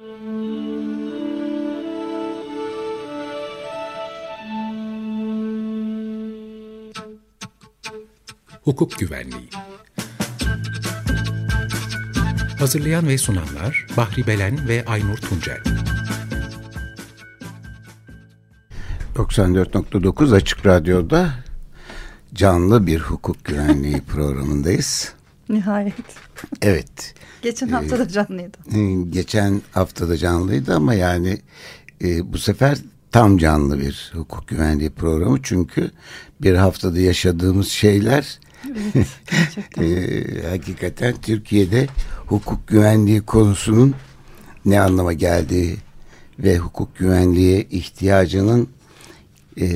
Hukuk Güvenliği Hazırlayan ve sunanlar Bahri Belen ve Aynur Tuncel 94.9 Açık Radyo'da canlı bir hukuk güvenliği programındayız. Nihayet. Evet. Geçen hafta da canlıydı. Geçen hafta da canlıydı ama yani e, bu sefer tam canlı bir hukuk güvenliği programı. Çünkü bir haftada yaşadığımız şeyler Evet, e, hakikaten Türkiye'de hukuk güvenliği konusunun ne anlama geldiği ve hukuk güvenliğe ihtiyacının e,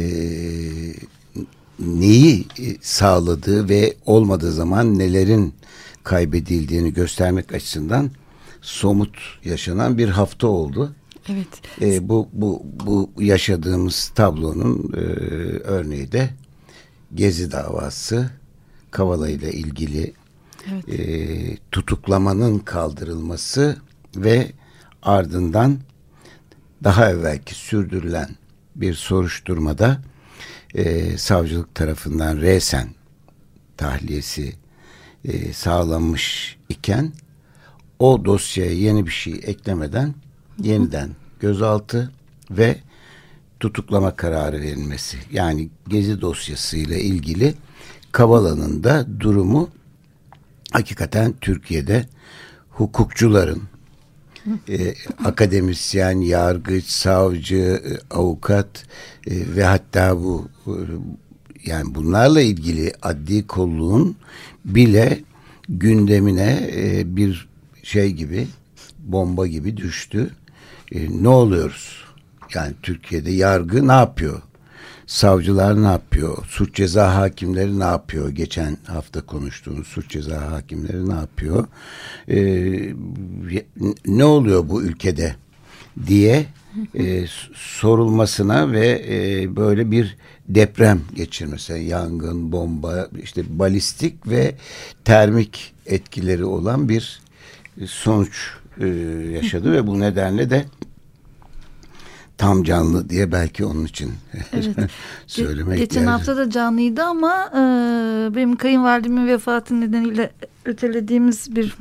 neyi e, sağladığı ve olmadığı zaman nelerin kaybedildiğini göstermek açısından somut yaşanan bir hafta oldu. evet. E, bu bu bu yaşadığımız tablonun e, örneği de Gezi davası Kavala ile ilgili Evet. e, tutuklamanın kaldırılması ve ardından daha evvelki sürdürülen bir soruşturmada e, savcılık tarafından resen tahliyesi e, sağlanmış iken o dosyaya yeni bir şey eklemeden yeniden gözaltı ve tutuklama kararı verilmesi. Yani Gezi dosyasıyla ilgili Kavala'nın da durumu hakikaten Türkiye'de hukukçuların e, akademisyen, yargıç, savcı, e, avukat e, ve hatta bu e, yani bunlarla ilgili adli kolluğun bile gündemine e, bir şey gibi bomba gibi düştü. E, ne oluyoruz? Yani Türkiye'de yargı ne yapıyor? Savcılar ne yapıyor? Suç ceza hakimleri ne yapıyor? Geçen hafta konuştuğumuz suç ceza hakimleri ne yapıyor? Ee, ne oluyor bu ülkede diye e, sorulmasına ve e, böyle bir deprem geçirmesine yangın, bomba, işte balistik ve termik etkileri olan bir sonuç e, yaşadı ve bu nedenle de tam canlı diye belki onun için Evet. söylemek Geçen lazım. hafta da canlıydı ama e, benim kayınvalidemin vefatı nedeniyle ötelediğimiz bir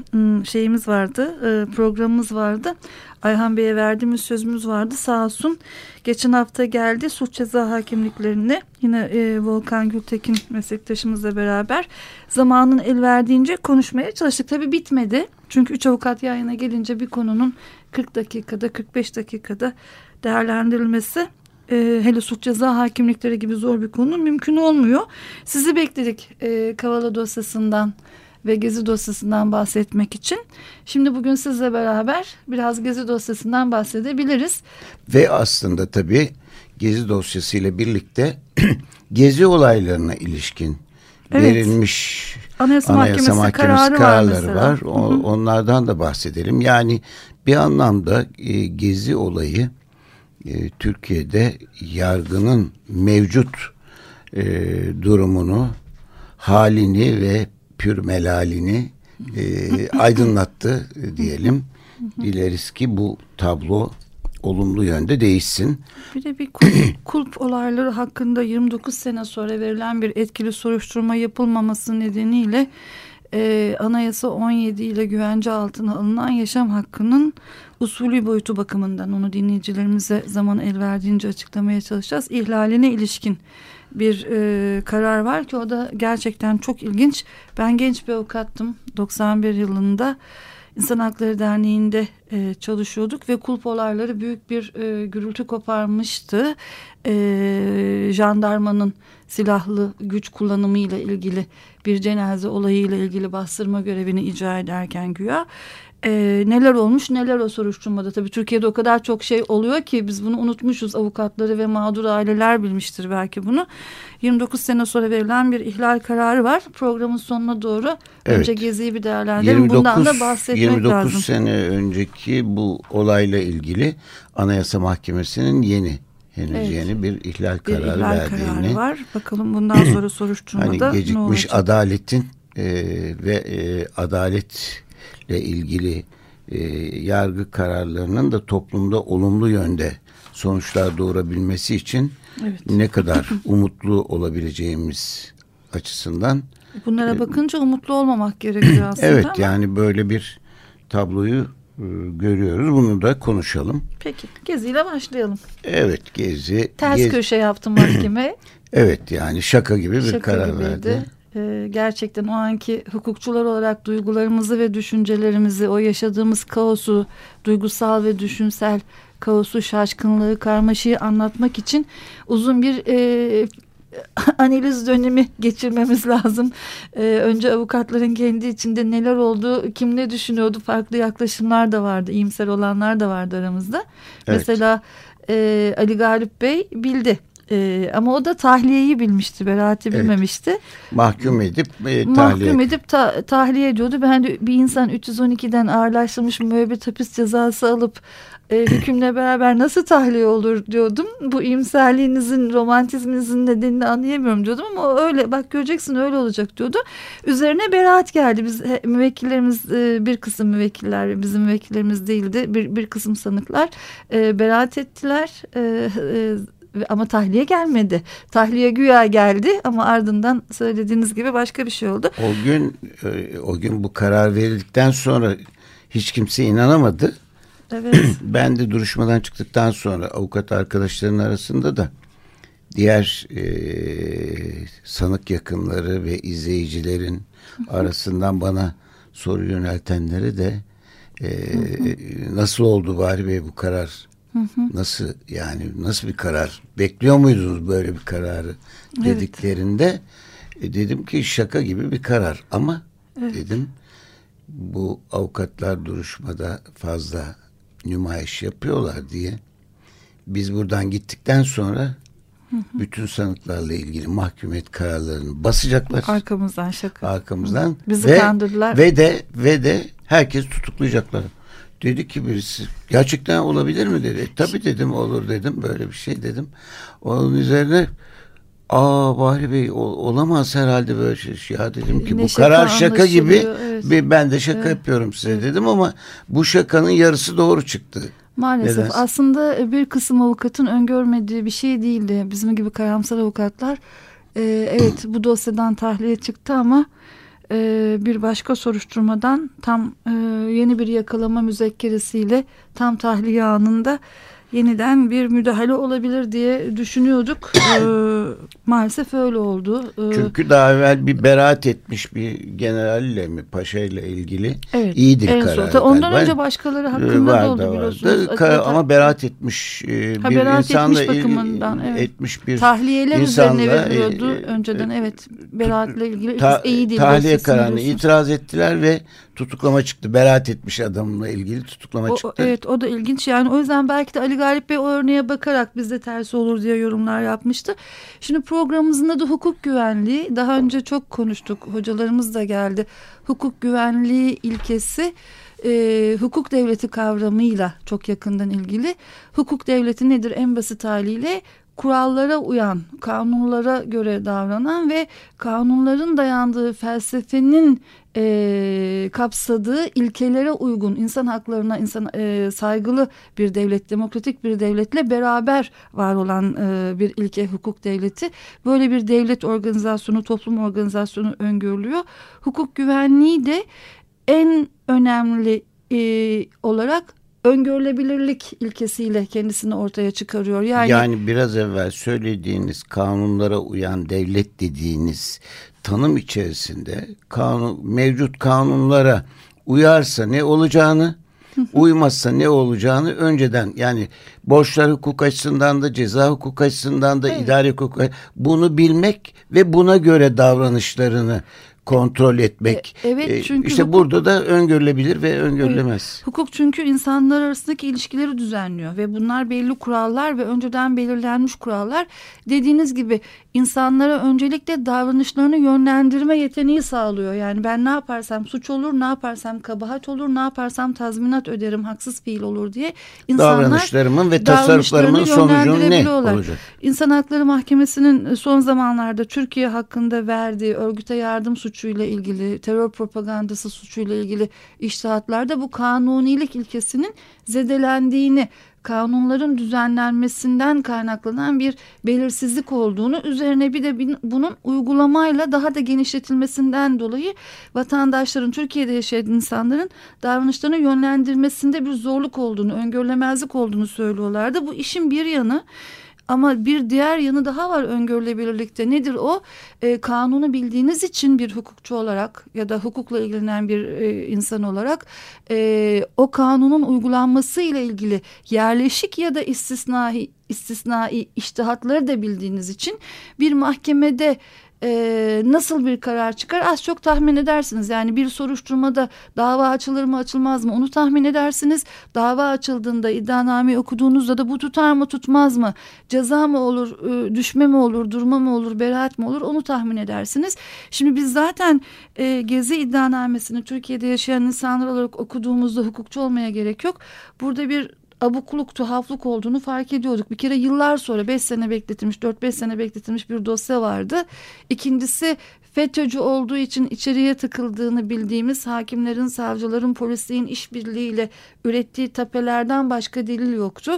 şeyimiz vardı. e, programımız vardı. Ayhan Bey'e verdiğimiz sözümüz vardı. Sağ olsun. Geçen hafta geldi suç ceza hakimliklerine. Yine e, Volkan Gültekin meslektaşımızla beraber zamanın el verdiğince konuşmaya çalıştık. Tabii bitmedi. Çünkü üç avukat yayına gelince bir konunun 40 dakikada 45 dakikada değerlendirilmesi e, hele suç ceza hakimlikleri gibi zor bir konunun mümkün olmuyor. Sizi bekledik e, Kavala dosyasından ve Gezi dosyasından bahsetmek için. Şimdi bugün sizle beraber biraz Gezi dosyasından bahsedebiliriz. Ve aslında tabii Gezi dosyasıyla birlikte Gezi olaylarına ilişkin Evet. verilmiş Anayasa, Anayasa Mahkemesi, Mahkemesi kararı, kararları var. var. O- Hı hı. onlardan da bahsedelim. Yani bir anlamda e, Gezi olayı e, Türkiye'de yargının mevcut e, durumunu, halini ve pür melalini e, aydınlattı diyelim. Dileriz ki bu tablo olumlu yönde değişsin. Bir de bir kulp, kulp olayları hakkında 29 sene sonra verilen bir etkili soruşturma yapılmaması nedeniyle e, Anayasa 17 ile güvence altına alınan yaşam hakkının usulü boyutu bakımından onu dinleyicilerimize zaman el verdiğince açıklamaya çalışacağız. İhlaline ilişkin bir e, karar var ki o da gerçekten çok ilginç. Ben genç bir avukattım 91 yılında. İnsan Hakları Derneği'nde e, çalışıyorduk ve kulp olayları büyük bir e, gürültü koparmıştı. E, jandarmanın silahlı güç kullanımı ile ilgili bir cenaze olayı ile ilgili bastırma görevini icra ederken güya e, neler olmuş neler o soruşturmada tabii Türkiye'de o kadar çok şey oluyor ki biz bunu unutmuşuz avukatları ve mağdur aileler bilmiştir belki bunu 29 sene sonra verilen bir ihlal kararı var programın sonuna doğru Evet. önce Gezi'yi bir değerlendirelim bundan da bahsetmek 29 lazım. sene önceki bu olayla ilgili Anayasa Mahkemesi'nin yeni henüz Evet. yeni bir ihlal bir kararı ihlal verdiğini kararı var bakalım bundan sonra soruşturmada hani ne gecikmiş olacak? adaletin e, ve e, adaletle ilgili e, yargı kararlarının da toplumda olumlu yönde sonuçlar doğurabilmesi için evet. ne kadar umutlu olabileceğimiz açısından. Bunlara bakınca umutlu olmamak gerekiyor aslında. Evet ama. yani böyle bir tabloyu e, görüyoruz. Bunu da konuşalım. Peki geziyle başlayalım. Evet gezi. Ters gezi. köşe yaptım mahkeme. evet yani şaka gibi bir şaka karar gibiydi. verdi. Ee, gerçekten o anki hukukçular olarak duygularımızı ve düşüncelerimizi, o yaşadığımız kaosu, duygusal ve düşünsel kaosu, şaşkınlığı, karmaşayı anlatmak için uzun bir e, analiz dönemi geçirmemiz lazım. Ee, önce avukatların kendi içinde neler oldu, kim ne düşünüyordu, farklı yaklaşımlar da vardı, iyimser olanlar da vardı aramızda. Evet. Mesela e, Ali Galip Bey bildi. Ee, ama o da tahliyeyi bilmişti, beraati evet. bilmemişti. Mahkum edip e, tahliye. Mahkum edip ta, tahliye ediyordu. Ben de bir insan 312'den ağırlaştırılmış müebbet hapis cezası alıp e, hükümle beraber nasıl tahliye olur diyordum. Bu iyimserliğinizin, romantizminizin nedenini anlayamıyorum diyordum ama öyle bak göreceksin öyle olacak diyordu. Üzerine beraat geldi. Biz he, müvekkillerimiz e, bir kısım müvekkiller bizim müvekkillerimiz değildi. Bir, bir kısım sanıklar e, beraat ettiler. E, e, ama tahliye gelmedi. Tahliye güya geldi ama ardından söylediğiniz gibi başka bir şey oldu. O gün e, o gün bu karar verildikten sonra hiç kimse inanamadı. Evet. ben de duruşmadan çıktıktan sonra avukat arkadaşların arasında da diğer e, sanık yakınları ve izleyicilerin arasından bana soru yöneltenleri de e, nasıl oldu bari Bey bu karar? Nasıl yani nasıl bir karar? Bekliyor muydunuz böyle bir kararı dediklerinde evet. e, dedim ki şaka gibi bir karar ama evet. dedim bu avukatlar duruşmada fazla nümayiş yapıyorlar diye biz buradan gittikten sonra bütün sanıklarla ilgili mahkumiyet kararlarını basacaklar. Arkamızdan şaka. Arkamızdan. Bizi ve, kandırdılar. Ve de ve de herkes tutuklayacaklar. Dedi ki birisi gerçekten olabilir mi dedi. E, tabii dedim olur dedim böyle bir şey dedim. Onun üzerine Aa Bahri Bey olamaz herhalde böyle şey. Ya dedim ki ne bu şaka karar şaka gibi evet. ben de şaka evet. yapıyorum size evet. dedim ama bu şakanın yarısı doğru çıktı. Maalesef Neden? aslında bir kısım avukatın öngörmediği bir şey değildi. Bizim gibi karamsar avukatlar e, evet bu dosyadan tahliye çıktı ama e, bir başka soruşturmadan tam e, yeni bir yakalama müzekkeresiyle tam tahliye anında yeniden bir müdahale olabilir diye düşünüyorduk. ee, maalesef öyle oldu. Ee, Çünkü daha evvel bir beraat etmiş bir generalle mi paşa ile ilgili evet, iyi dil kararı. Ondan galiba. önce başkaları hakkında vardı, da oldu biliyorsunuz. Vardı. Ama beraat etmiş e, ha, bir beraat insanla etmiş bakımından, evet. etmiş bir tahliyeler insanla, üzerine veriliyordu e, önceden evet beraatle ilgili ta, iyi dil tahliye kararını itiraz ettiler ve tutuklama çıktı. Beraat etmiş adamla ilgili tutuklama o, çıktı. Evet o da ilginç yani o yüzden belki de Ali Galip Bey o örneğe bakarak bizde tersi olur diye yorumlar yapmıştı. Şimdi programımızın adı hukuk güvenliği. Daha önce çok konuştuk. Hocalarımız da geldi. Hukuk güvenliği ilkesi e, hukuk devleti kavramıyla çok yakından ilgili. Hukuk devleti nedir en basit haliyle? kurallara uyan, kanunlara göre davranan ve kanunların dayandığı felsefenin e, kapsadığı ilkelere uygun insan haklarına insan e, saygılı bir devlet, demokratik bir devletle beraber var olan e, bir ilke hukuk devleti. Böyle bir devlet organizasyonu, toplum organizasyonu öngörülüyor. Hukuk güvenliği de en önemli e, olarak öngörülebilirlik ilkesiyle kendisini ortaya çıkarıyor. Yani, yani biraz evvel söylediğiniz kanunlara uyan devlet dediğiniz tanım içerisinde kanun mevcut kanunlara uyarsa ne olacağını uymazsa ne olacağını önceden yani borçlar hukuk açısından da ceza hukuk açısından da evet. idari hukuk bunu bilmek ve buna göre davranışlarını kontrol etmek. E, evet çünkü işte hukuk, burada da öngörülebilir ve öngörülemez. Evet, hukuk çünkü insanlar arasındaki ilişkileri düzenliyor ve bunlar belli kurallar ve önceden belirlenmiş kurallar. Dediğiniz gibi insanlara öncelikle davranışlarını yönlendirme yeteneği sağlıyor. Yani ben ne yaparsam suç olur, ne yaparsam kabahat olur, ne yaparsam tazminat öderim, haksız fiil olur diye insanlar davranışlarımın ve tasarruflarımın sonucu ne olacak? İnsan Hakları Mahkemesi'nin son zamanlarda Türkiye hakkında verdiği örgüte yardım suçu suçuyla ilgili, terör propagandası suçuyla ilgili iştahatlarda bu kanunilik ilkesinin zedelendiğini kanunların düzenlenmesinden kaynaklanan bir belirsizlik olduğunu üzerine bir de bunun uygulamayla daha da genişletilmesinden dolayı vatandaşların Türkiye'de yaşayan insanların davranışlarını yönlendirmesinde bir zorluk olduğunu, öngörülemezlik olduğunu söylüyorlardı. Bu işin bir yanı ama bir diğer yanı daha var öngörülebilirlikte. Nedir o? E, kanunu bildiğiniz için bir hukukçu olarak ya da hukukla ilgilenen bir e, insan olarak e, o kanunun uygulanması ile ilgili yerleşik ya da istisnai istisnai iştihatları da bildiğiniz için bir mahkemede e, nasıl bir karar çıkar az çok tahmin edersiniz. Yani bir soruşturmada dava açılır mı açılmaz mı onu tahmin edersiniz. Dava açıldığında iddianame okuduğunuzda da bu tutar mı tutmaz mı ceza mı olur e, düşme mi olur durma mı olur beraat mi olur onu tahmin edersiniz. Şimdi biz zaten e, Gezi iddianamesini Türkiye'de yaşayan insanlar olarak okuduğumuzda hukukçu olmaya gerek yok. Burada bir abukluk, tuhaflık olduğunu fark ediyorduk. Bir kere yıllar sonra 5 sene bekletilmiş, 4-5 sene bekletilmiş bir dosya vardı. İkincisi FETÖ'cü olduğu için içeriye tıkıldığını bildiğimiz hakimlerin, savcıların, polisliğin işbirliğiyle ürettiği tapelerden başka delil yoktu.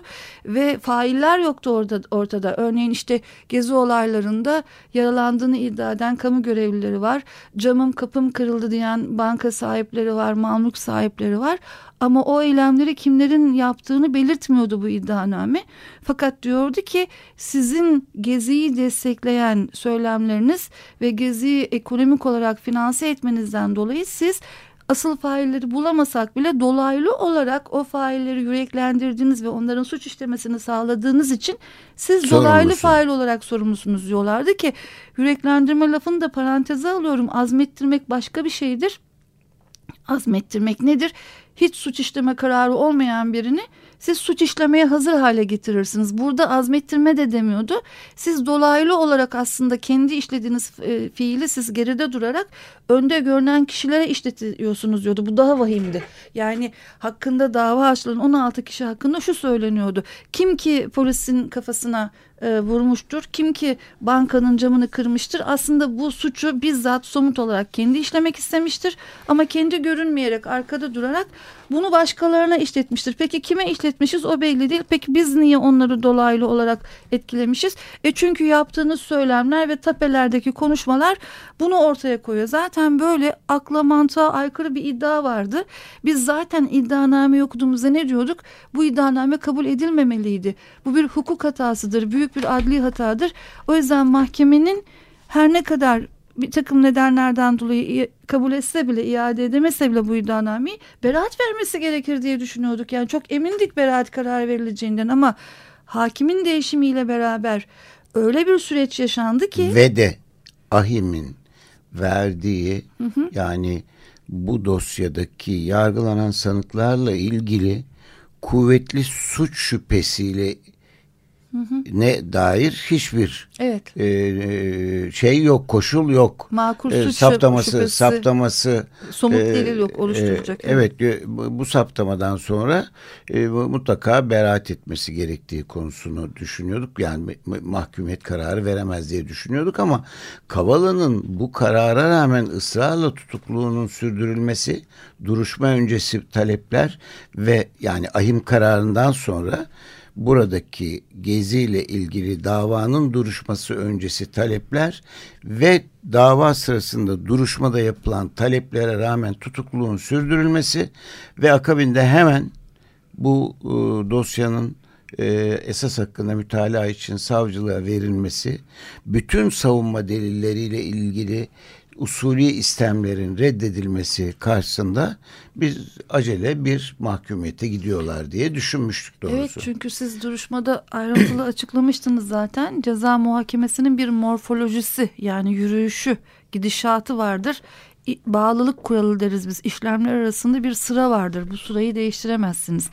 Ve failler yoktu orada, ortada. Örneğin işte gezi olaylarında yaralandığını iddia eden kamu görevlileri var. Camım kapım kırıldı diyen banka sahipleri var, mamluk sahipleri var. Ama o eylemleri kimlerin yaptığını belirtmiyordu bu iddianame. Fakat diyordu ki sizin Gezi'yi destekleyen söylemleriniz ve Gezi'yi ekonomik olarak finanse etmenizden dolayı siz asıl failleri bulamasak bile dolaylı olarak o failleri yüreklendirdiğiniz ve onların suç işlemesini sağladığınız için siz dolaylı fail olarak sorumlusunuz diyorlardı ki yüreklendirme lafını da paranteze alıyorum azmettirmek başka bir şeydir. Azmettirmek nedir? Hiç suç işleme kararı olmayan birini siz suç işlemeye hazır hale getirirsiniz. Burada azmettirme de demiyordu. Siz dolaylı olarak aslında kendi işlediğiniz e, fiili siz geride durarak önde görünen kişilere işletiyorsunuz diyordu. Bu daha vahimdi. Yani hakkında dava açılan 16 kişi hakkında şu söyleniyordu. Kim ki polisin kafasına e, vurmuştur. Kim ki bankanın camını kırmıştır. Aslında bu suçu bizzat somut olarak kendi işlemek istemiştir. Ama kendi görünmeyerek arkada durarak bunu başkalarına işletmiştir. Peki kime işletmişiz o belli değil. Peki biz niye onları dolaylı olarak etkilemişiz? E çünkü yaptığınız söylemler ve tapelerdeki konuşmalar bunu ortaya koyuyor. Zaten böyle akla mantığa aykırı bir iddia vardı. Biz zaten iddianame okuduğumuzda ne diyorduk? Bu iddianame kabul edilmemeliydi. Bu bir hukuk hatasıdır. Büyük bir adli hatadır. O yüzden mahkemenin her ne kadar bir takım nedenlerden dolayı kabul etse bile iade edemese bile bu iddianameyi beraat vermesi gerekir diye düşünüyorduk. Yani çok emindik beraat kararı verileceğinden ama hakimin değişimiyle beraber öyle bir süreç yaşandı ki. Ve de Ahim'in verdiği hı hı. yani bu dosyadaki yargılanan sanıklarla ilgili kuvvetli suç şüphesiyle ne dair hiçbir evet. e, e, şey yok, koşul yok. Makul e, suç saptaması, şüphesi, saptaması somut e, delil yok oluşturacak. E, evet, e, bu, bu saptamadan sonra e, mutlaka beraat etmesi gerektiği konusunu düşünüyorduk. Yani mahkumiyet kararı veremez diye düşünüyorduk ama Kavala'nın bu karara rağmen ısrarla tutukluğunun sürdürülmesi, duruşma öncesi talepler ve yani ahim kararından sonra buradaki geziyle ilgili davanın duruşması öncesi talepler ve dava sırasında duruşmada yapılan taleplere rağmen tutukluluğun sürdürülmesi ve akabinde hemen bu e, dosyanın e, esas hakkında mütalaa için savcılığa verilmesi, bütün savunma delilleriyle ilgili usulü istemlerin reddedilmesi karşısında biz acele bir mahkumiyete gidiyorlar diye düşünmüştük doğrusu. Evet çünkü siz duruşmada ayrıntılı açıklamıştınız zaten. Ceza muhakemesinin bir morfolojisi yani yürüyüşü, gidişatı vardır. Bağlılık kuralı deriz biz. İşlemler arasında bir sıra vardır. Bu sırayı değiştiremezsiniz.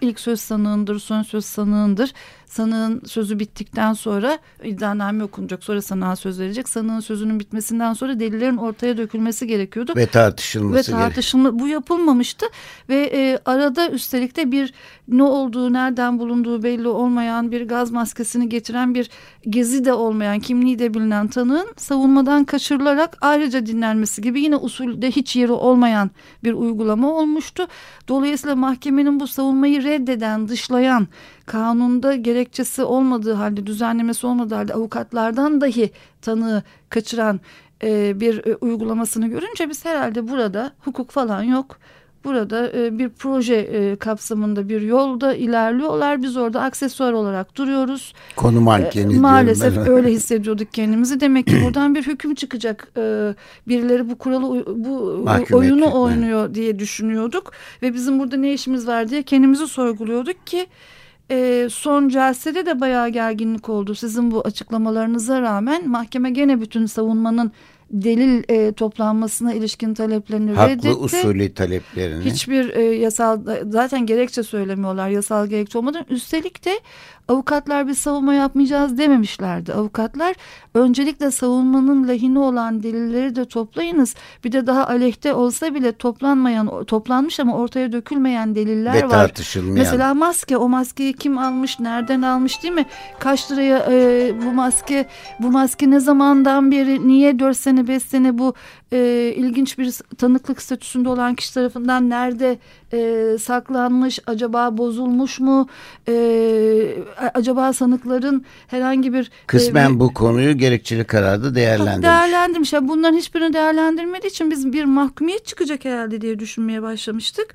İlk söz sanığındır, son söz sanığındır. Sanığın sözü bittikten sonra iddianame okunacak. Sonra sanığa söz verecek. Sanığın sözünün bitmesinden sonra delillerin ortaya dökülmesi gerekiyordu. Ve tartışılması Ve tartışılma bu yapılmamıştı. Ve e, arada üstelik de bir ne olduğu, nereden bulunduğu belli olmayan bir gaz maskesini getiren bir gezi de olmayan, kimliği de bilinen tanığın savunmadan kaçırılarak ayrıca dinlenmesi gibi yine usulde hiç yeri olmayan bir uygulama olmuştu. Dolayısıyla mahkemenin bu savunmayı reddeden, dışlayan, kanunda gerekçesi olmadığı halde, düzenlemesi olmadığı halde avukatlardan dahi tanığı kaçıran e, bir e, uygulamasını görünce biz herhalde burada hukuk falan yok. Burada e, bir proje e, kapsamında bir yolda ilerliyorlar. Biz orada aksesuar olarak duruyoruz. Konu mankeni e, Maalesef öyle hissediyorduk kendimizi. Demek ki buradan bir hüküm çıkacak. E, birileri bu kuralı bu Mahkum oyunu etmek, oynuyor mi? diye düşünüyorduk. Ve bizim burada ne işimiz var diye kendimizi sorguluyorduk ki e, son celsede de bayağı gerginlik oldu. Sizin bu açıklamalarınıza rağmen mahkeme gene bütün savunmanın delil e, toplanmasına ilişkin taleplerini Haklı reddetti. Haklı usulü taleplerini. Hiçbir e, yasal zaten gerekçe söylemiyorlar yasal gerekçe olmadan. Üstelik de avukatlar bir savunma yapmayacağız dememişlerdi. Avukatlar öncelikle savunmanın lehine olan delilleri de toplayınız. Bir de daha aleyhte olsa bile toplanmayan, toplanmış ama ortaya dökülmeyen deliller Ve var. Mesela maske, o maskeyi kim almış, nereden almış değil mi? Kaç liraya e, bu maske, bu maske ne zamandan beri, niye 4 sene 5 sene bu e, ilginç bir tanıklık statüsünde olan kişi tarafından nerede e, saklanmış, acaba bozulmuş mu, e, acaba sanıkların herhangi bir... Kısmen e, bu konuyu gerekçeli kararda değerlendirmiş. Değerlendirmiş. Yani bunların hiçbirini değerlendirmediği için biz bir mahkumiyet çıkacak herhalde diye düşünmeye başlamıştık.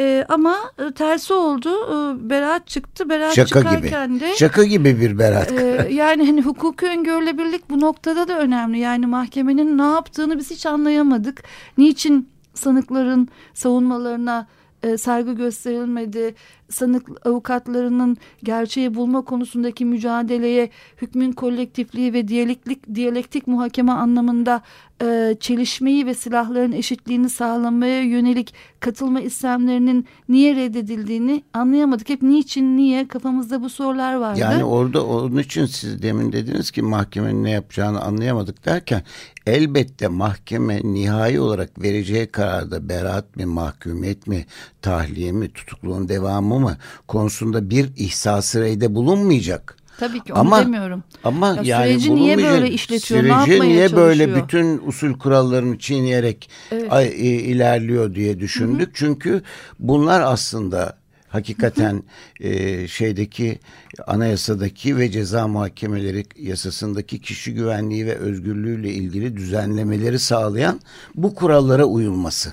Ee, ama e, tersi oldu. Ee, beraat çıktı. Beraat Şaka çıkarken gibi. de Şaka gibi bir beraat. E, yani hani hukuki öngörülebilirlik bu noktada da önemli. Yani mahkemenin ne yaptığını biz hiç anlayamadık. Niçin sanıkların savunmalarına e, saygı gösterilmedi. Sanık avukatlarının gerçeği bulma konusundaki mücadeleye hükmün kolektifliği ve diyalektik, diyalektik muhakeme anlamında e, çelişmeyi ve silahların eşitliğini sağlamaya yönelik katılma istemlerinin niye reddedildiğini anlayamadık. Hep niçin, niye kafamızda bu sorular vardı. Yani orada onun için siz demin dediniz ki mahkemenin ne yapacağını anlayamadık derken elbette mahkeme nihai olarak vereceği kararda beraat mi, mahkumiyet mi, tahliye mi, tutukluğun devamı mı konusunda bir ihsas reyde bulunmayacak. Tabii ki onu ama, demiyorum. Ama ya yani süreci niye böyle işletiyor? Süreci ne yapmaya niye çalışıyor? böyle bütün usul kurallarını çiğneyerek evet. e, ilerliyor diye düşündük. Hı hı. Çünkü bunlar aslında hakikaten e, şeydeki anayasadaki ve ceza muhakemeleri yasasındaki kişi güvenliği ve özgürlüğüyle ilgili düzenlemeleri sağlayan bu kurallara uyulması.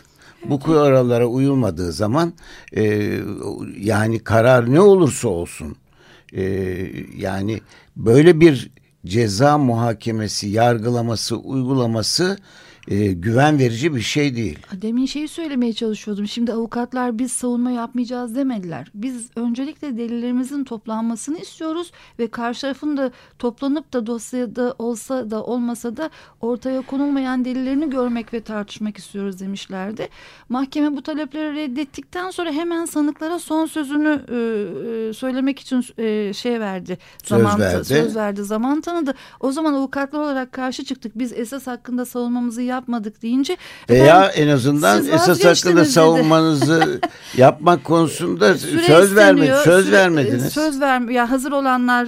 Bu kurallara uyulmadığı zaman e, yani karar ne olursa olsun e, yani böyle bir ceza muhakemesi, yargılaması, uygulaması e, güven verici bir şey değil. Demin şeyi söylemeye çalışıyordum. Şimdi avukatlar biz savunma yapmayacağız demediler. Biz öncelikle delillerimizin toplanmasını istiyoruz ve karşı tarafın da toplanıp da dosyada olsa da olmasa da ortaya konulmayan delillerini görmek ve tartışmak istiyoruz demişlerdi. Mahkeme bu talepleri reddettikten sonra hemen sanıklara son sözünü e, e söylemek için e, şey verdi. Zaman, söz verdi. Söz verdi, zaman tanıdı. O zaman avukatlar olarak karşı çıktık. Biz esas hakkında savunmamızı yapmadık deyince veya en azından esas hakkında savunmanızı yapmak konusunda söz vermediniz. Söz süre, vermediniz. Söz ver ya hazır olanlar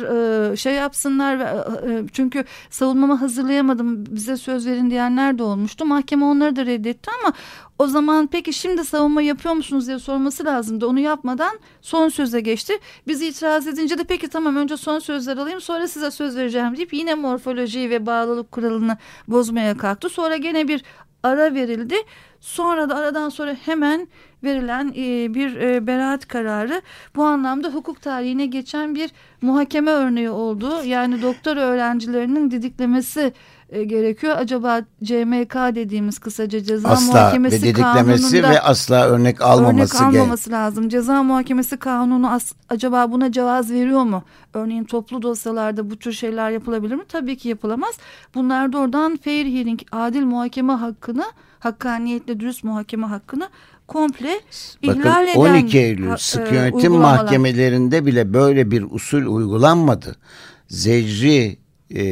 e, şey yapsınlar e, çünkü savunmamı hazırlayamadım bize söz verin diyenler de olmuştu. Mahkeme onları da reddetti ama o zaman peki şimdi savunma yapıyor musunuz diye sorması lazımdı. Onu yapmadan son söze geçti. Biz itiraz edince de peki tamam önce son sözler alayım sonra size söz vereceğim deyip yine morfolojiyi ve bağlılık kuralını bozmaya kalktı. Sonra gene bir ara verildi. Sonra da aradan sonra hemen verilen e, bir e, beraat kararı bu anlamda hukuk tarihine geçen bir muhakeme örneği oldu. Yani doktor öğrencilerinin didiklemesi e, gerekiyor. Acaba CMK dediğimiz kısaca ceza asla muhakemesi ve kanununda ve asla örnek almaması, örnek almaması lazım. Ceza muhakemesi kanunu as, acaba buna cevaz veriyor mu? Örneğin toplu dosyalarda bu tür şeyler yapılabilir mi? Tabii ki yapılamaz. Bunlar da oradan fair hearing, adil muhakeme hakkını, hakkaniyetle dürüst muhakeme hakkını komple Bakın, ihlal eden 12 Eylül sık e, yönetim uygulamalar. mahkemelerinde bile böyle bir usul uygulanmadı. Zecri e,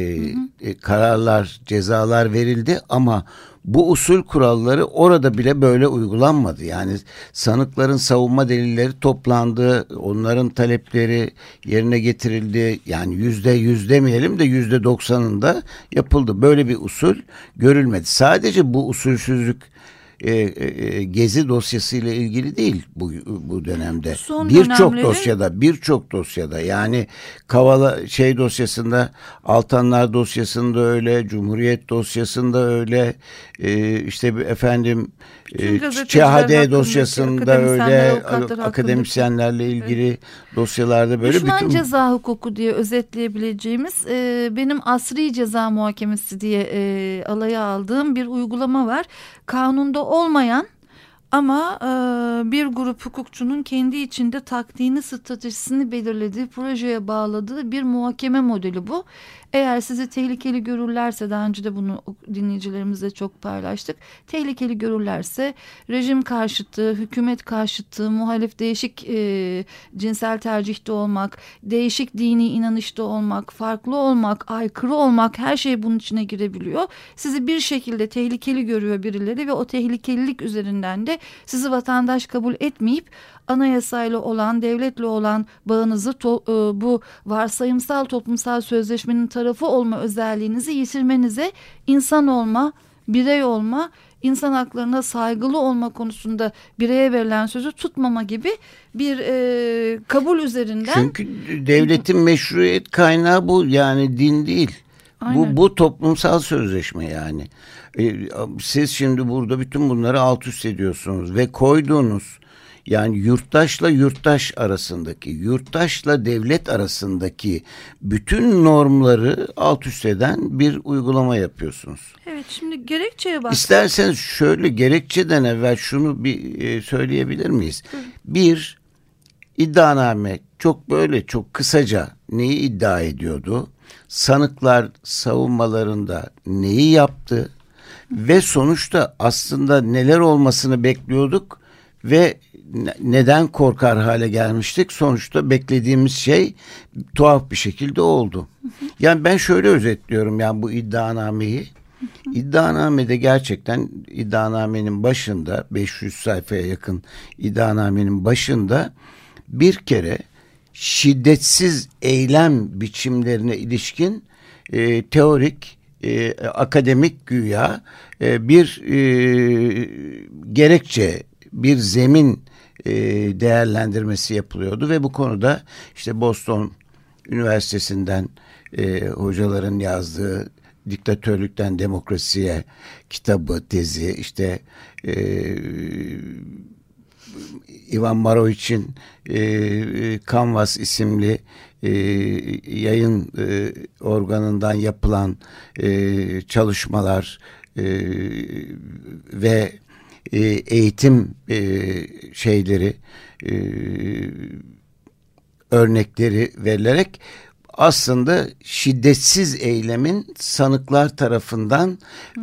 e, kararlar, cezalar verildi ama bu usul kuralları orada bile böyle uygulanmadı. Yani sanıkların savunma delilleri toplandı, onların talepleri yerine getirildi. Yani yüzde yüz demeyelim de yüzde doksanında yapıldı. Böyle bir usul görülmedi. Sadece bu usulsüzlük e, e, gezi dosyası ile ilgili değil bu bu dönemde. Birçok dönemlerin- dosyada, birçok dosyada yani Kavala şey dosyasında, Altanlar dosyasında öyle, Cumhuriyet dosyasında öyle, e, işte efendim e, ÇHD hakkındaki dosyasında öyle, akademisyenlerle ilgili dosyalarda böyle Düşman bütün ceza hukuku diye özetleyebileceğimiz e, benim asri ceza muhakemesi diye e, alaya aldığım bir uygulama var. Kanunda olmayan ama e, bir grup hukukçunun kendi içinde taktiğini, stratejisini belirlediği, projeye bağladığı bir muhakeme modeli bu. Eğer sizi tehlikeli görürlerse, daha önce de bunu dinleyicilerimizle çok paylaştık. Tehlikeli görürlerse rejim karşıtı, hükümet karşıtı, muhalif değişik e, cinsel tercihte olmak, değişik dini inanışta olmak, farklı olmak, aykırı olmak her şey bunun içine girebiliyor. Sizi bir şekilde tehlikeli görüyor birileri ve o tehlikelilik üzerinden de sizi vatandaş kabul etmeyip anayasayla olan, devletle olan bağınızı to- e, bu varsayımsal toplumsal sözleşmenin tarafı olma özelliğinizi yitirmenize insan olma, birey olma, insan haklarına saygılı olma konusunda bireye verilen sözü tutmama gibi bir e, kabul üzerinden Çünkü devletin meşruiyet kaynağı bu yani din değil. Aynen. Bu bu toplumsal sözleşme yani. Ee, siz şimdi burada bütün bunları alt üst ediyorsunuz ve koyduğunuz yani yurttaşla yurttaş arasındaki, yurttaşla devlet arasındaki bütün normları alt üst eden bir uygulama yapıyorsunuz. Evet şimdi gerekçeye bak. İsterseniz şöyle gerekçeden evvel şunu bir e, söyleyebilir miyiz? Bir, iddianame çok böyle çok kısaca neyi iddia ediyordu? Sanıklar savunmalarında neyi yaptı? Ve sonuçta aslında neler olmasını bekliyorduk ve neden korkar hale gelmiştik? Sonuçta beklediğimiz şey tuhaf bir şekilde oldu. Yani ben şöyle özetliyorum yani bu iddianameyi. İddianamede gerçekten iddianamenin başında 500 sayfaya yakın iddianamenin başında bir kere şiddetsiz eylem biçimlerine ilişkin e, teorik e, akademik güya e, bir e, gerekçe bir zemin e, değerlendirmesi yapılıyordu ve bu konuda işte Boston Üniversitesi'nden e, hocaların yazdığı diktatörlükten demokrasiye kitabı, tezi işte e, Ivan Marovich'in e, Canvas isimli yayın organından yapılan çalışmalar ve e, eğitim e, şeyleri e, örnekleri verilerek aslında şiddetsiz eylemin sanıklar tarafından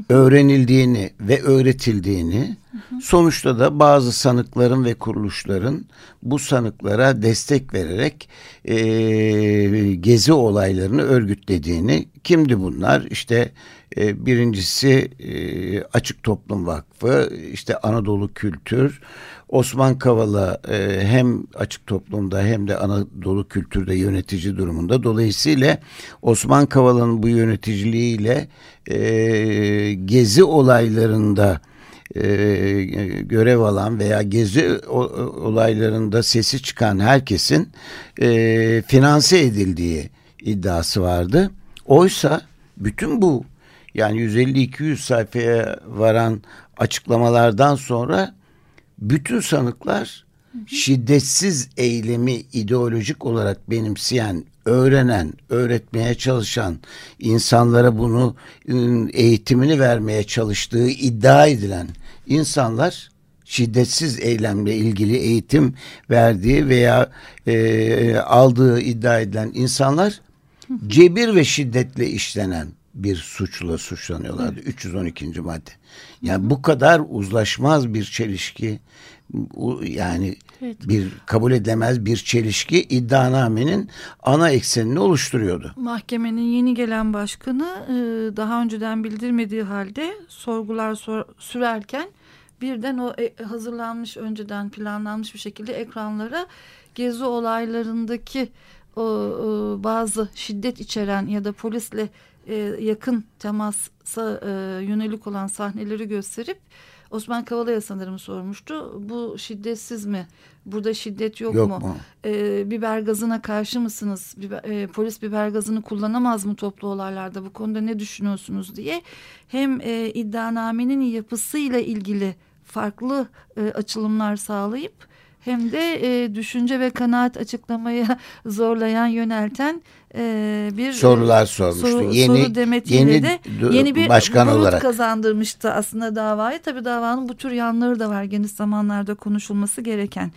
öğrenildiğini ve öğretildiğini sonuçta da bazı sanıkların ve kuruluşların bu sanıklara destek vererek e, gezi olaylarını örgütlediğini kimdi bunlar? İşte e, birincisi e, Açık Toplum Vakfı işte Anadolu Kültür Osman Kavala e, hem açık toplumda hem de Anadolu kültürde yönetici durumunda. Dolayısıyla Osman Kavala'nın bu yöneticiliğiyle gezi olaylarında görev alan veya gezi olaylarında sesi çıkan herkesin finanse edildiği iddiası vardı. Oysa bütün bu yani 150-200 sayfaya varan açıklamalardan sonra bütün sanıklar şiddetsiz eylemi ideolojik olarak benimseyen, öğrenen, öğretmeye çalışan, insanlara bunu ıı, eğitimini vermeye çalıştığı iddia edilen insanlar şiddetsiz eylemle ilgili eğitim verdiği veya e, aldığı iddia edilen insanlar cebir ve şiddetle işlenen bir suçla suçlanıyorlardı. 312. madde. Yani bu kadar uzlaşmaz bir çelişki yani evet. bir kabul edilemez bir çelişki iddianamenin ana eksenini oluşturuyordu. Mahkemenin yeni gelen başkanı e, daha önceden bildirmediği halde sorgular sor, sürerken birden o e, hazırlanmış önceden planlanmış bir şekilde ekranlara gezi olaylarındaki o, o bazı şiddet içeren ya da polisle e, yakın temasa e, yönelik olan sahneleri gösterip Osman Kavala'ya sanırım sormuştu. Bu şiddetsiz mi? Burada şiddet yok, yok mu? mu? E, biber gazına karşı mısınız? Biber, e, polis biber gazını kullanamaz mı toplu olaylarda? Bu konuda ne düşünüyorsunuz diye. Hem e, iddianamenin yapısıyla ilgili farklı e, açılımlar sağlayıp hem de e, düşünce ve kanaat açıklamaya zorlayan yönelten e, bir sorular sormuştu. Soru, yeni soru yeni de yeni bir başkan olarak kazandırmıştı aslında davayı. Tabii davanın bu tür yanları da var geniş zamanlarda konuşulması gereken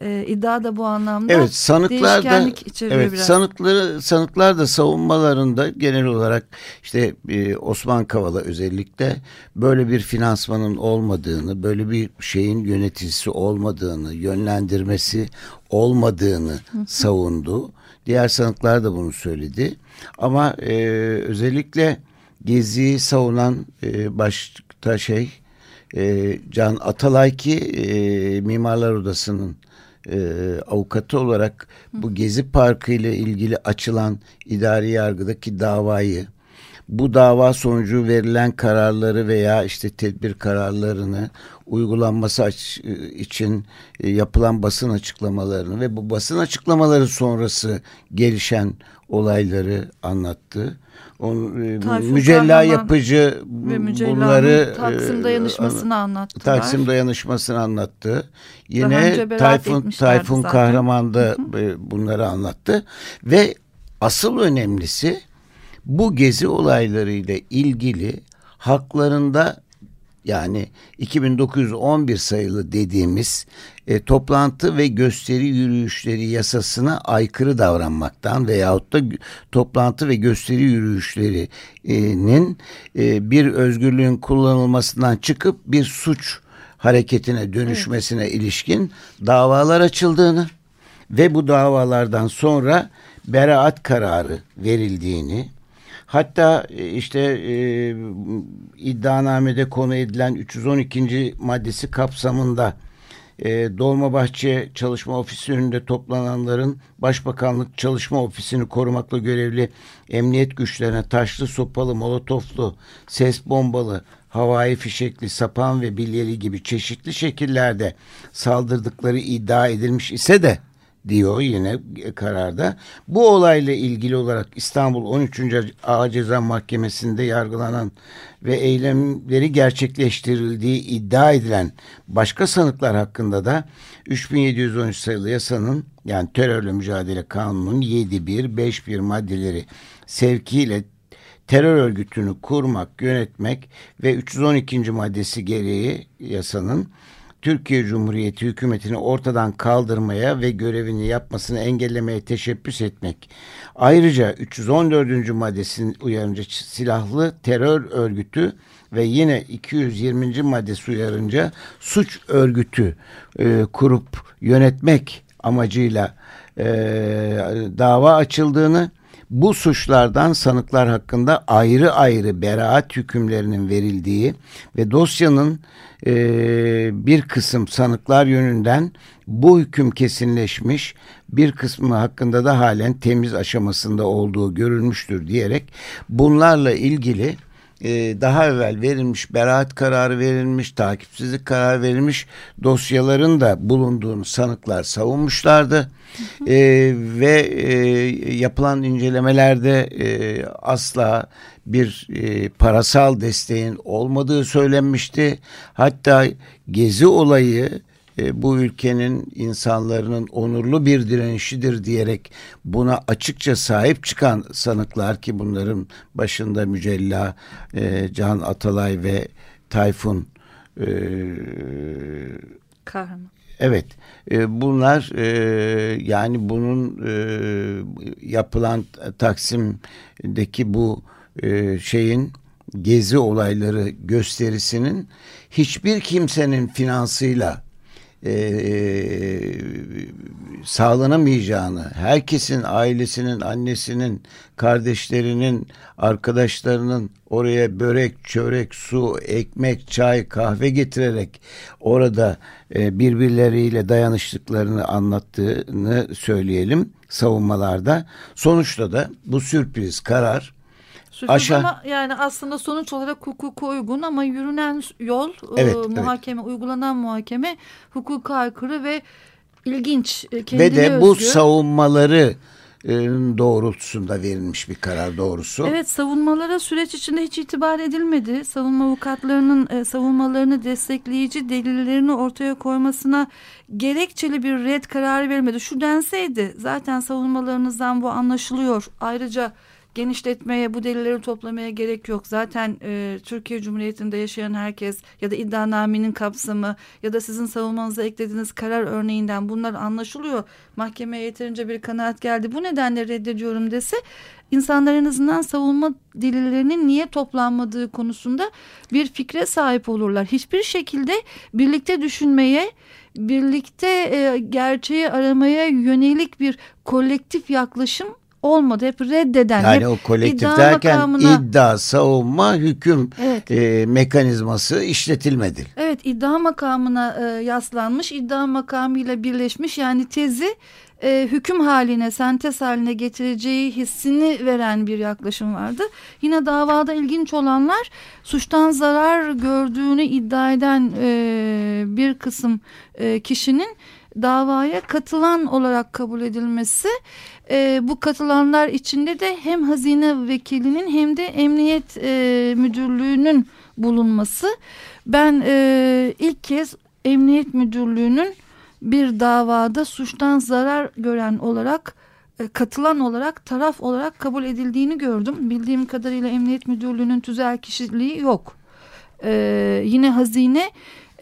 e, iddia da bu anlamda evet, sanıklar da, evet, biraz. Sanıkları, sanıklar da savunmalarında genel olarak işte e, Osman Kavala özellikle böyle bir finansmanın olmadığını, böyle bir şeyin yöneticisi olmadığını, yönlendirmesi olmadığını savundu. Diğer sanıklar da bunu söyledi. Ama e, özellikle Gezi'yi savunan e, başta şey e, Can Atalay ki e, Mimarlar Odası'nın e, avukatı olarak bu Gezi Parkı ile ilgili açılan idari yargıdaki davayı bu dava sonucu verilen kararları veya işte tedbir kararlarını uygulanması için e, yapılan basın açıklamalarını ve bu basın açıklamaları sonrası gelişen olayları anlattı. On, e, Tayfun mücella yapıcı ve bunları Taksim e, dayanışmasını anlattılar. Taksim dayanışmasını anlattı. Yine Tayfun Tayfun Kahraman da bunları anlattı ve asıl önemlisi bu gezi olaylarıyla ilgili haklarında yani 2911 sayılı dediğimiz e, toplantı ve gösteri yürüyüşleri yasasına aykırı davranmaktan veyahut da toplantı ve gösteri yürüyüşlerinin e, bir özgürlüğün kullanılmasından çıkıp bir suç hareketine dönüşmesine evet. ilişkin davalar açıldığını ve bu davalardan sonra beraat kararı verildiğini Hatta e, işte e, iddianamede konu edilen 312. maddesi kapsamında e, Dolmabahçe Çalışma Ofisi önünde toplananların Başbakanlık Çalışma Ofisi'ni korumakla görevli emniyet güçlerine taşlı, sopalı, molotoflu, ses bombalı, havai fişekli, sapan ve bilyeli gibi çeşitli şekillerde saldırdıkları iddia edilmiş ise de diyor yine kararda. Bu olayla ilgili olarak İstanbul 13. Ağır Ceza Mahkemesi'nde yargılanan ve eylemleri gerçekleştirildiği iddia edilen başka sanıklar hakkında da 3713 sayılı yasanın yani terörle mücadele kanunun 7.1, 5.1 maddeleri sevkiyle terör örgütünü kurmak, yönetmek ve 312. maddesi gereği yasanın Türkiye Cumhuriyeti hükümetini ortadan kaldırmaya ve görevini yapmasını engellemeye teşebbüs etmek. Ayrıca 314. maddesinin uyarınca silahlı terör örgütü ve yine 220. maddesi uyarınca suç örgütü e, kurup yönetmek amacıyla e, dava açıldığını bu suçlardan sanıklar hakkında ayrı ayrı beraat hükümlerinin verildiği ve dosyanın e, bir kısım sanıklar yönünden bu hüküm kesinleşmiş bir kısmı hakkında da halen temiz aşamasında olduğu görülmüştür diyerek bunlarla ilgili e, daha evvel verilmiş beraat kararı verilmiş, takipsizlik kararı verilmiş dosyaların da bulunduğunu sanıklar savunmuşlardı. E, ve e, yapılan incelemelerde e, asla bir e, parasal desteğin olmadığı söylenmişti. Hatta gezi olayı e, bu ülkenin insanların onurlu bir direnişidir diyerek buna açıkça sahip çıkan sanıklar ki bunların başında Mücella, e, Can Atalay ve Tayfun e, Kahraman. Evet, e, bunlar e, yani bunun e, yapılan Taksim'deki bu e, şeyin gezi olayları gösterisinin hiçbir kimsenin finansıyla e, sağlanamayacağını, herkesin ailesinin, annesinin, kardeşlerinin, arkadaşlarının oraya börek, çörek, su, ekmek, çay, kahve getirerek orada e, birbirleriyle dayanıştıklarını anlattığını söyleyelim savunmalarda. Sonuçta da bu sürpriz karar Aşağı... Ama yani aslında sonuç olarak hukuka uygun ama yürünen yol evet, e, muhakeme evet. uygulanan muhakeme hukuka aykırı ve ilginç. E, ve de özgü. bu savunmaları e, doğrultusunda verilmiş bir karar doğrusu. Evet savunmalara süreç içinde hiç itibar edilmedi. Savunma avukatlarının e, savunmalarını destekleyici delillerini ortaya koymasına gerekçeli bir red kararı verilmedi. Şu denseydi zaten savunmalarınızdan bu anlaşılıyor. Ayrıca genişletmeye, bu delilleri toplamaya gerek yok. Zaten e, Türkiye Cumhuriyeti'nde yaşayan herkes ya da iddianamenin kapsamı ya da sizin savunmanıza eklediğiniz karar örneğinden bunlar anlaşılıyor. Mahkemeye yeterince bir kanaat geldi. Bu nedenle reddediyorum dese insanlar en azından savunma delillerinin niye toplanmadığı konusunda bir fikre sahip olurlar. Hiçbir şekilde birlikte düşünmeye, birlikte e, gerçeği aramaya yönelik bir kolektif yaklaşım olmadı. Hep reddeden. Yani hep o kolektif iddia derken makamına, iddia, savunma, hüküm evet. e, mekanizması işletilmedi. Evet iddia makamına e, yaslanmış, iddia makamıyla birleşmiş yani tezi e, hüküm haline, sentez haline getireceği hissini veren bir yaklaşım vardı. Yine davada ilginç olanlar suçtan zarar gördüğünü iddia eden e, bir kısım e, kişinin davaya katılan olarak kabul edilmesi e, bu katılanlar içinde de hem hazine vekilinin hem de emniyet e, müdürlüğünün bulunması. Ben e, ilk kez emniyet müdürlüğünün bir davada suçtan zarar gören olarak e, katılan olarak taraf olarak kabul edildiğini gördüm. Bildiğim kadarıyla emniyet müdürlüğünün tüzel kişiliği yok. Ee, yine hazine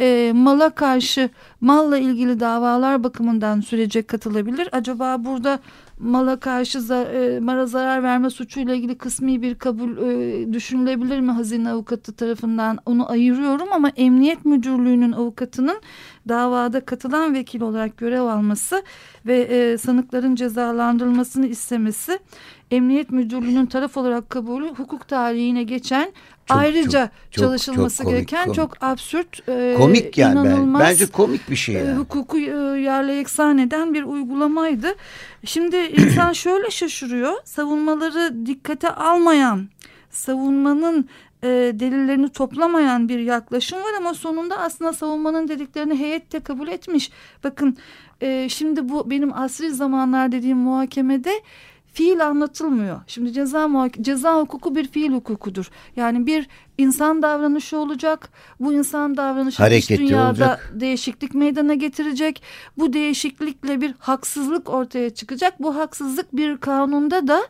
e, mala karşı malla ilgili davalar bakımından sürece katılabilir. Acaba burada mala karşı e, mara zarar verme suçuyla ilgili kısmi bir kabul e, düşünülebilir mi hazine avukatı tarafından onu ayırıyorum ama emniyet müdürlüğünün avukatının davada katılan vekil olarak görev alması ve e, sanıkların cezalandırılmasını istemesi emniyet müdürlüğünün taraf olarak kabulü hukuk tarihine geçen çok, ayrıca çok, çalışılması çok komik, gereken komik. çok absürt e, komik yani inanılmaz, bence komik bir şey yani. E, hukuku e, yerle yeksan eden bir uygulamaydı. Şimdi insan şöyle şaşırıyor savunmaları dikkate almayan savunmanın e, delillerini toplamayan bir yaklaşım var ama sonunda aslında savunmanın dediklerini heyet de kabul etmiş. Bakın e, şimdi bu benim asri zamanlar dediğim muhakemede fiil anlatılmıyor. Şimdi ceza ceza hukuku bir fiil hukukudur. Yani bir insan davranışı olacak. Bu insan davranışı Hareketli dış dünyada olacak. değişiklik meydana getirecek. Bu değişiklikle bir haksızlık ortaya çıkacak. Bu haksızlık bir kanunda da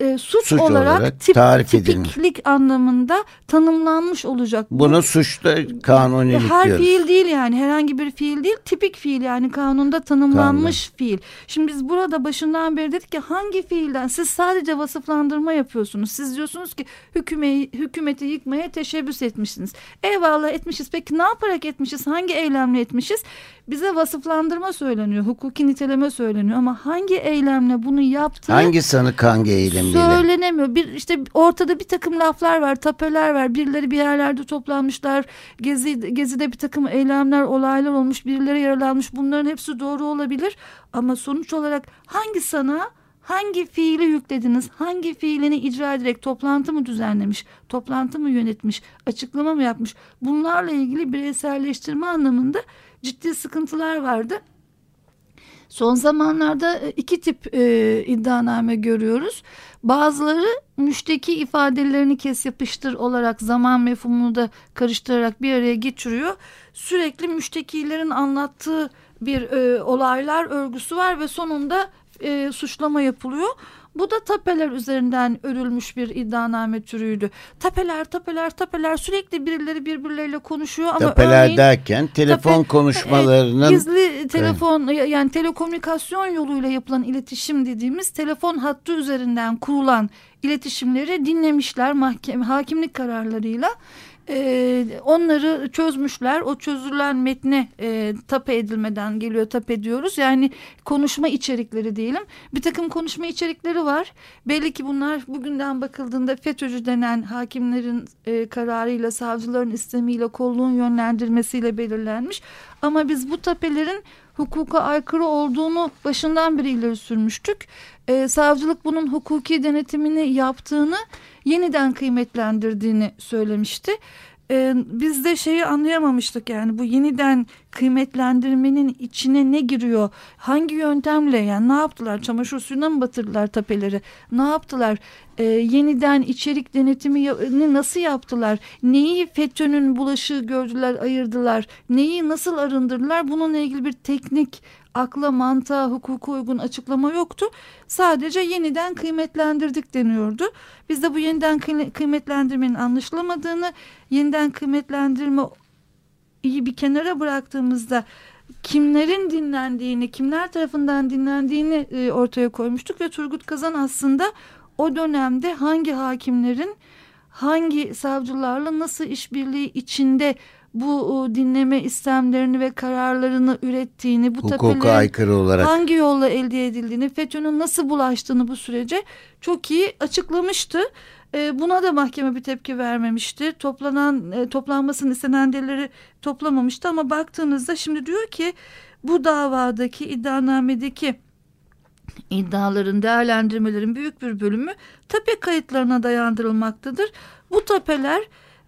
e, suç, suç olarak, olarak tip, tarif tipiklik edilmiş. anlamında tanımlanmış olacak. Bunu suçta kanunilik Her diyoruz. fiil değil yani herhangi bir fiil değil tipik fiil yani kanunda tanımlanmış Kanun. fiil. Şimdi biz burada başından beri dedik ki hangi fiilden siz sadece vasıflandırma yapıyorsunuz. Siz diyorsunuz ki hüküme, hükümeti yıkmaya teşebbüs etmişsiniz. Eyvallah etmişiz peki ne yaparak etmişiz hangi eylemle etmişiz? Bize vasıflandırma söyleniyor. Hukuki niteleme söyleniyor ama hangi eylemle bunu yaptı? Hangi sanık hangi eylemiyle? Söylenemiyor. Bir işte ortada bir takım laflar var, tapeler var. Birileri bir yerlerde toplanmışlar. Gezi gezide bir takım eylemler, olaylar olmuş. Birileri yaralanmış. Bunların hepsi doğru olabilir ama sonuç olarak hangi sana hangi fiili yüklediniz? Hangi fiilini icra ederek toplantı mı düzenlemiş? Toplantı mı yönetmiş? Açıklama mı yapmış? Bunlarla ilgili bireyselleştirme anlamında ciddi sıkıntılar vardı. Son zamanlarda e, iki tip e, iddianame görüyoruz. Bazıları müşteki ifadelerini kes yapıştır olarak zaman mefhumunu da karıştırarak bir araya getiriyor. Sürekli müştekilerin anlattığı bir e, olaylar örgüsü var ve sonunda e, suçlama yapılıyor. Bu da tapeler üzerinden örülmüş bir iddianame türüydü. Tapeler, tapeler, tapeler sürekli birileri birbirleriyle konuşuyor ama tapeler örneğin, derken telefon tape, konuşmalarının e, gizli telefon evet. yani telekomünikasyon yoluyla yapılan iletişim dediğimiz telefon hattı üzerinden kurulan iletişimleri dinlemişler mahkeme hakimlik kararlarıyla e, onları çözmüşler. O çözülen metne e, tape edilmeden geliyor tap ediyoruz. Yani konuşma içerikleri diyelim. Bir takım konuşma içerikleri var. Belli ki bunlar bugünden bakıldığında FETÖ'cü denen hakimlerin e, kararıyla, savcıların istemiyle, kolluğun yönlendirmesiyle belirlenmiş. Ama biz bu tapelerin hukuka aykırı olduğunu başından beri ileri sürmüştük. E, savcılık bunun hukuki denetimini yaptığını yeniden kıymetlendirdiğini söylemişti. Ee, biz de şeyi anlayamamıştık yani bu yeniden kıymetlendirmenin içine ne giriyor? Hangi yöntemle yani ne yaptılar? Çamaşır suyuna mı batırdılar tapeleri? Ne yaptılar? Ee, yeniden içerik denetimini nasıl yaptılar? Neyi FETÖ'nün bulaşığı gördüler, ayırdılar? Neyi nasıl arındırdılar? Bununla ilgili bir teknik akla, mantığa, hukuka uygun açıklama yoktu. Sadece yeniden kıymetlendirdik deniyordu. Biz de bu yeniden kıymetlendirmenin anlaşılamadığını, yeniden kıymetlendirme iyi bir kenara bıraktığımızda kimlerin dinlendiğini, kimler tarafından dinlendiğini e, ortaya koymuştuk ve Turgut Kazan aslında o dönemde hangi hakimlerin hangi savcılarla nasıl işbirliği içinde bu dinleme istemlerini ve kararlarını ürettiğini, bu Hukuka aykırı olarak hangi yolla elde edildiğini, FETÖ'nün nasıl bulaştığını bu sürece çok iyi açıklamıştı. E, buna da mahkeme bir tepki vermemişti. Toplanan e, toplanmasını istenen delilleri toplamamıştı ama baktığınızda şimdi diyor ki bu davadaki iddianamedeki iddiaların, değerlendirmelerin büyük bir bölümü tape kayıtlarına dayandırılmaktadır. Bu tapeler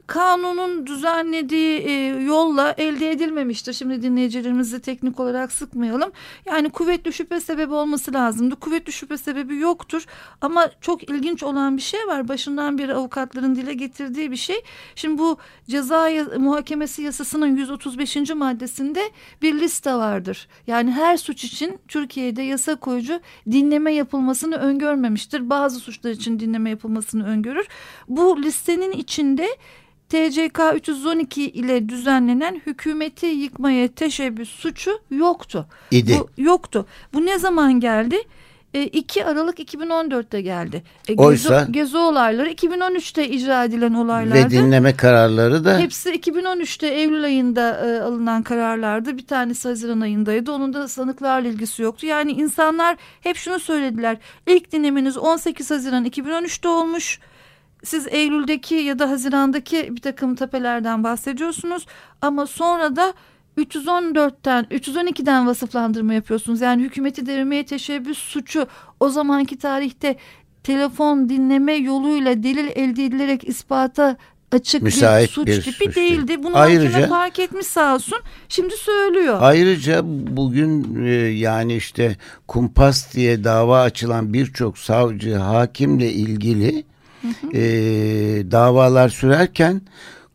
kanunun düzenlediği e, yolla elde edilmemiştir. Şimdi dinleyicilerimizi teknik olarak sıkmayalım. Yani kuvvetli şüphe sebebi olması lazımdı. Kuvvetli şüphe sebebi yoktur. Ama çok ilginç olan bir şey var. Başından beri avukatların dile getirdiği bir şey. Şimdi bu ceza muhakemesi yasasının 135. maddesinde bir liste vardır. Yani her suç için Türkiye'de yasa koyucu dinleme yapılmasını öngörmemiştir. Bazı suçlar için dinleme yapılmasını öngörür. Bu listenin içinde TCK 312 ile düzenlenen hükümeti yıkmaya teşebbüs suçu yoktu. İdi. Bu, yoktu. Bu ne zaman geldi? E, 2 Aralık 2014'te geldi. E, Oysa Gezi, Gezi olayları 2013'te icra edilen olaylardı. Ve dinleme kararları da hepsi 2013'te Eylül ayında e, alınan kararlardı. Bir tanesi Haziran ayındaydı. Onun da sanıklarla ilgisi yoktu. Yani insanlar hep şunu söylediler. İlk dinlemeniz 18 Haziran 2013'te olmuş siz Eylül'deki ya da Haziran'daki bir takım tapelerden bahsediyorsunuz ama sonra da 314'ten 312'den vasıflandırma yapıyorsunuz. Yani hükümeti devirmeye teşebbüs suçu o zamanki tarihte telefon dinleme yoluyla delil elde edilerek ispata açık Müsait bir suç bir tipi suç değildi. Değil. Bunu ayrıca, fark etmiş sağ olsun. Şimdi söylüyor. Ayrıca bugün e, yani işte kumpas diye dava açılan birçok savcı hakimle ilgili e, davalar sürerken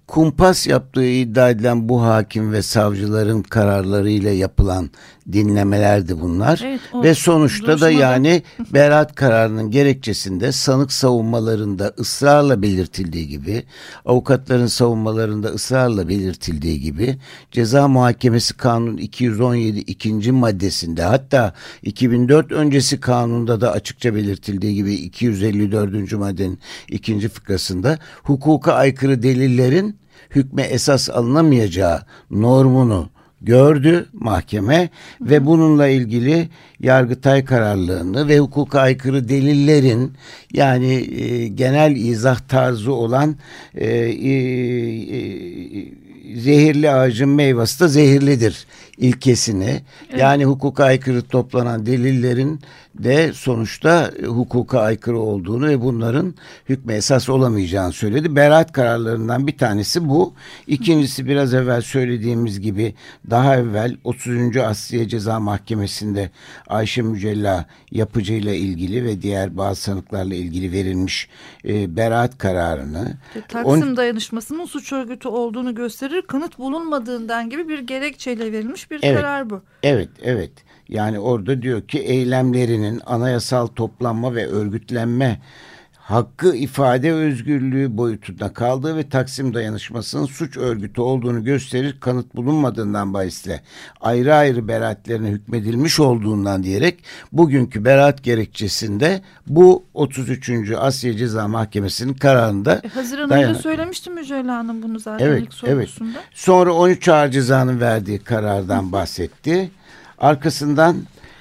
kumpas yaptığı iddia edilen bu hakim ve savcıların kararlarıyla yapılan dinlemelerdi bunlar. Evet, ve sonuçta duruşmada... da yani beraat kararının gerekçesinde sanık savunmalarında ısrarla belirtildiği gibi, avukatların savunmalarında ısrarla belirtildiği gibi ceza muhakemesi kanun 217 ikinci maddesinde hatta 2004 öncesi kanunda da açıkça belirtildiği gibi 254. maddenin ikinci fıkrasında hukuka aykırı delillerin hükme esas alınamayacağı normunu gördü mahkeme ve bununla ilgili Yargıtay kararlılığını ve hukuka aykırı delillerin yani e, genel izah tarzı olan e, e, e, zehirli ağacın meyvesi de zehirlidir ilkesini evet. yani hukuka aykırı toplanan delillerin de sonuçta hukuka aykırı olduğunu ve bunların hükme esas olamayacağını söyledi. Beraat kararlarından bir tanesi bu. İkincisi biraz evvel söylediğimiz gibi daha evvel 30. Asliye Ceza Mahkemesi'nde Ayşe Mücella yapıcıyla ilgili ve diğer bazı sanıklarla ilgili verilmiş e, beraat kararını Taksim on... dayanışmasının suç örgütü olduğunu gösterir kanıt bulunmadığından gibi bir gerekçeyle verilmiş bir evet, karar bu. Evet, evet. Yani orada diyor ki eylemlerinin anayasal toplanma ve örgütlenme hakkı ifade özgürlüğü boyutunda kaldığı ve Taksim dayanışmasının suç örgütü olduğunu gösterir kanıt bulunmadığından bahisle ayrı ayrı beraatlerine hükmedilmiş olduğundan diyerek bugünkü beraat gerekçesinde bu 33. Asya Ceza Mahkemesi'nin kararında e, Haziran ayında söylemişti Mücella Hanım bunu zaten evet, ilk sorusunda. Evet. Sonra 13 Ağır Ceza'nın verdiği karardan bahsetti. Arkasından